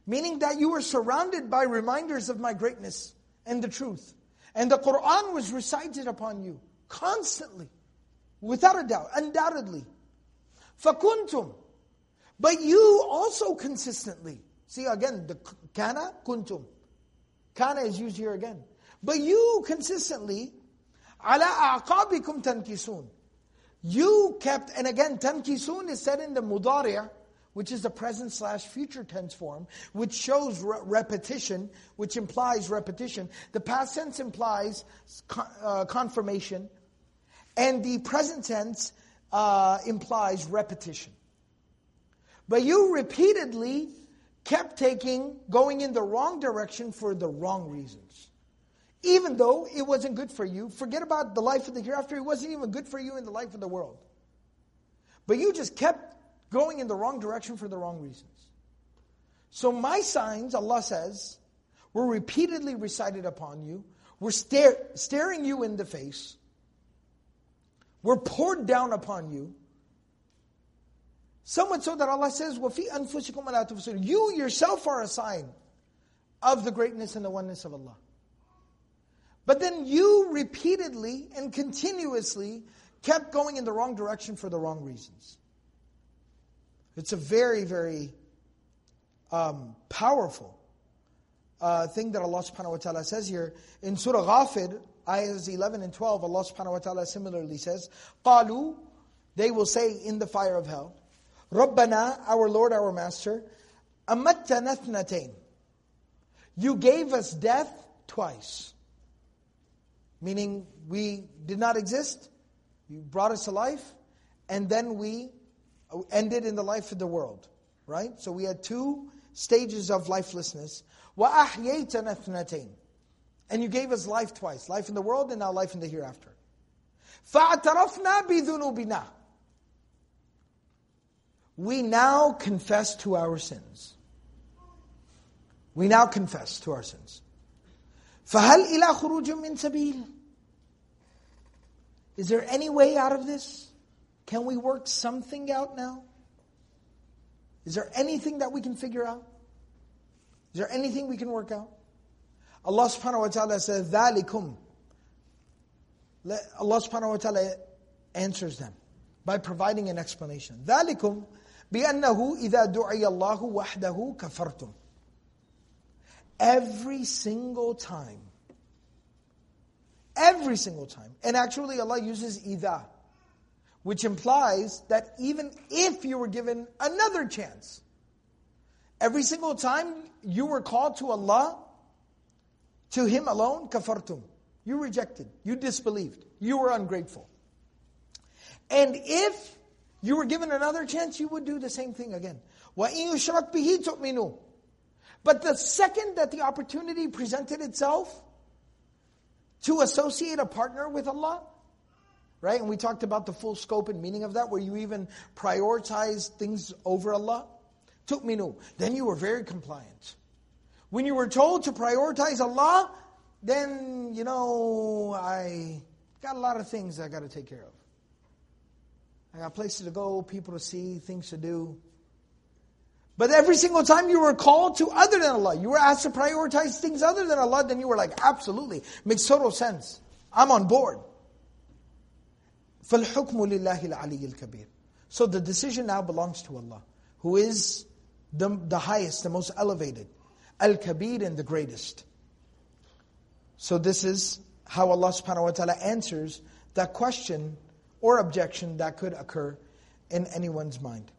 Meaning that you were surrounded by reminders of my greatness and the truth. And the Quran was recited upon you constantly, without a doubt, undoubtedly. فَكُنْتُمْ But you also consistently. See again, the kana, kuntum. Kana is used here again. But you consistently, ala a'qabikum tankisun. You kept, and again, tankisun is said in the mudari', which is the present slash future tense form, which shows re- repetition, which implies repetition. The past tense implies uh, confirmation, and the present tense uh, implies repetition. But you repeatedly kept taking, going in the wrong direction for the wrong reasons. Even though it wasn't good for you, forget about the life of the hereafter, it wasn't even good for you in the life of the world. But you just kept going in the wrong direction for the wrong reasons. So my signs, Allah says, were repeatedly recited upon you, were stare, staring you in the face, were poured down upon you, so much so that Allah says, وَفِي أَنفُسِكُمْ أَلَا تُبْصِرُونَ You yourself are a sign of the greatness and the oneness of Allah. But then you repeatedly and continuously kept going in the wrong direction for the wrong reasons. It's a very, very um, powerful uh, thing that Allah subhanahu wa ta'ala says here. In Surah Ghafir, ayahs 11 and 12, Allah subhanahu wa ta'ala similarly says, قَالُوا They will say in the fire of hell, رَبَّنَا Our Lord, our Master, أَمَتَّنَا اثْنَتَيْنِ You gave us death twice. Meaning, we did not exist, you brought us to life, and then we ended in the life of the world. Right? So we had two stages of lifelessness. وَأَحْيَيْتَنَا اثْنَتَيْنِ And you gave us life twice, life in the world and now life in the hereafter. فَاعْتَرَفْنَا بِذُنُوبِنَا We now confess to our sins. We now confess to our sins. فَهَلْ إِلَى خُرُوجٍ مِّن سَبِيلٍ Is there any way out of this? Can we work something out now? Is there anything that we can figure out? Is there anything we can work out? Allah subhanahu wa ta'ala says, ذَلِكُمْ Allah subhanahu wa ta'ala answers them by providing an explanation. ذَلِكُمْ بِأَنَّهُ إِذَا دُعِيَ اللَّهُ وَحْدَهُ كَفَرْتُمْ Every single time, every single time, and actually Allah uses إِذَا, which implies that even if you were given another chance, every single time you were called to Allah, to Him alone, kafartum. You rejected, you disbelieved, you were ungrateful. And if you were given another chance, you would do the same thing again. وَإِن يُشْرَكْ بِهِ تُؤْمِنُوا But the second that the opportunity presented itself to associate a partner with Allah, right? And we talked about the full scope and meaning of that, where you even prioritize things over Allah. Tu'minu. Then you were very compliant. When you were told to prioritize Allah, then, you know, I got a lot of things I got to take care of. I got places to go, people to see, things to do. But every single time you were called to other than Allah, you were asked to prioritize things other than Allah, then you were like, absolutely, makes total sense. I'm on board. فَالْحُكْمُ لِلَّهِ الْعَلِيِّ الْكَبِيرِ So the decision now belongs to Allah, who is the, the highest, the most elevated, Al-Kabir and the greatest. So this is how Allah subhanahu wa ta'ala answers that question or objection that could occur in anyone's mind.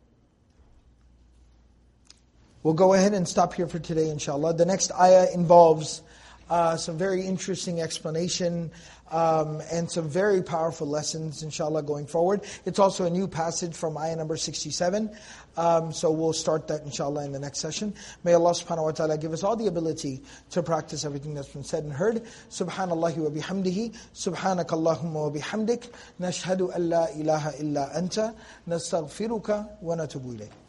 We'll go ahead and stop here for today, inshallah. The next ayah involves uh, some very interesting explanation um, and some very powerful lessons, inshallah, going forward. It's also a new passage from ayah number 67. Um, so we'll start that, inshallah, in the next session. May Allah subhanahu wa ta'ala give us all the ability to practice everything that's been said and heard. Subhanallah wa bihamdihi. Subhanakallahumma wa bihamdik. Nashhadu an la ilaha illa anta. Nastaghfiruka wa natubu ilayk.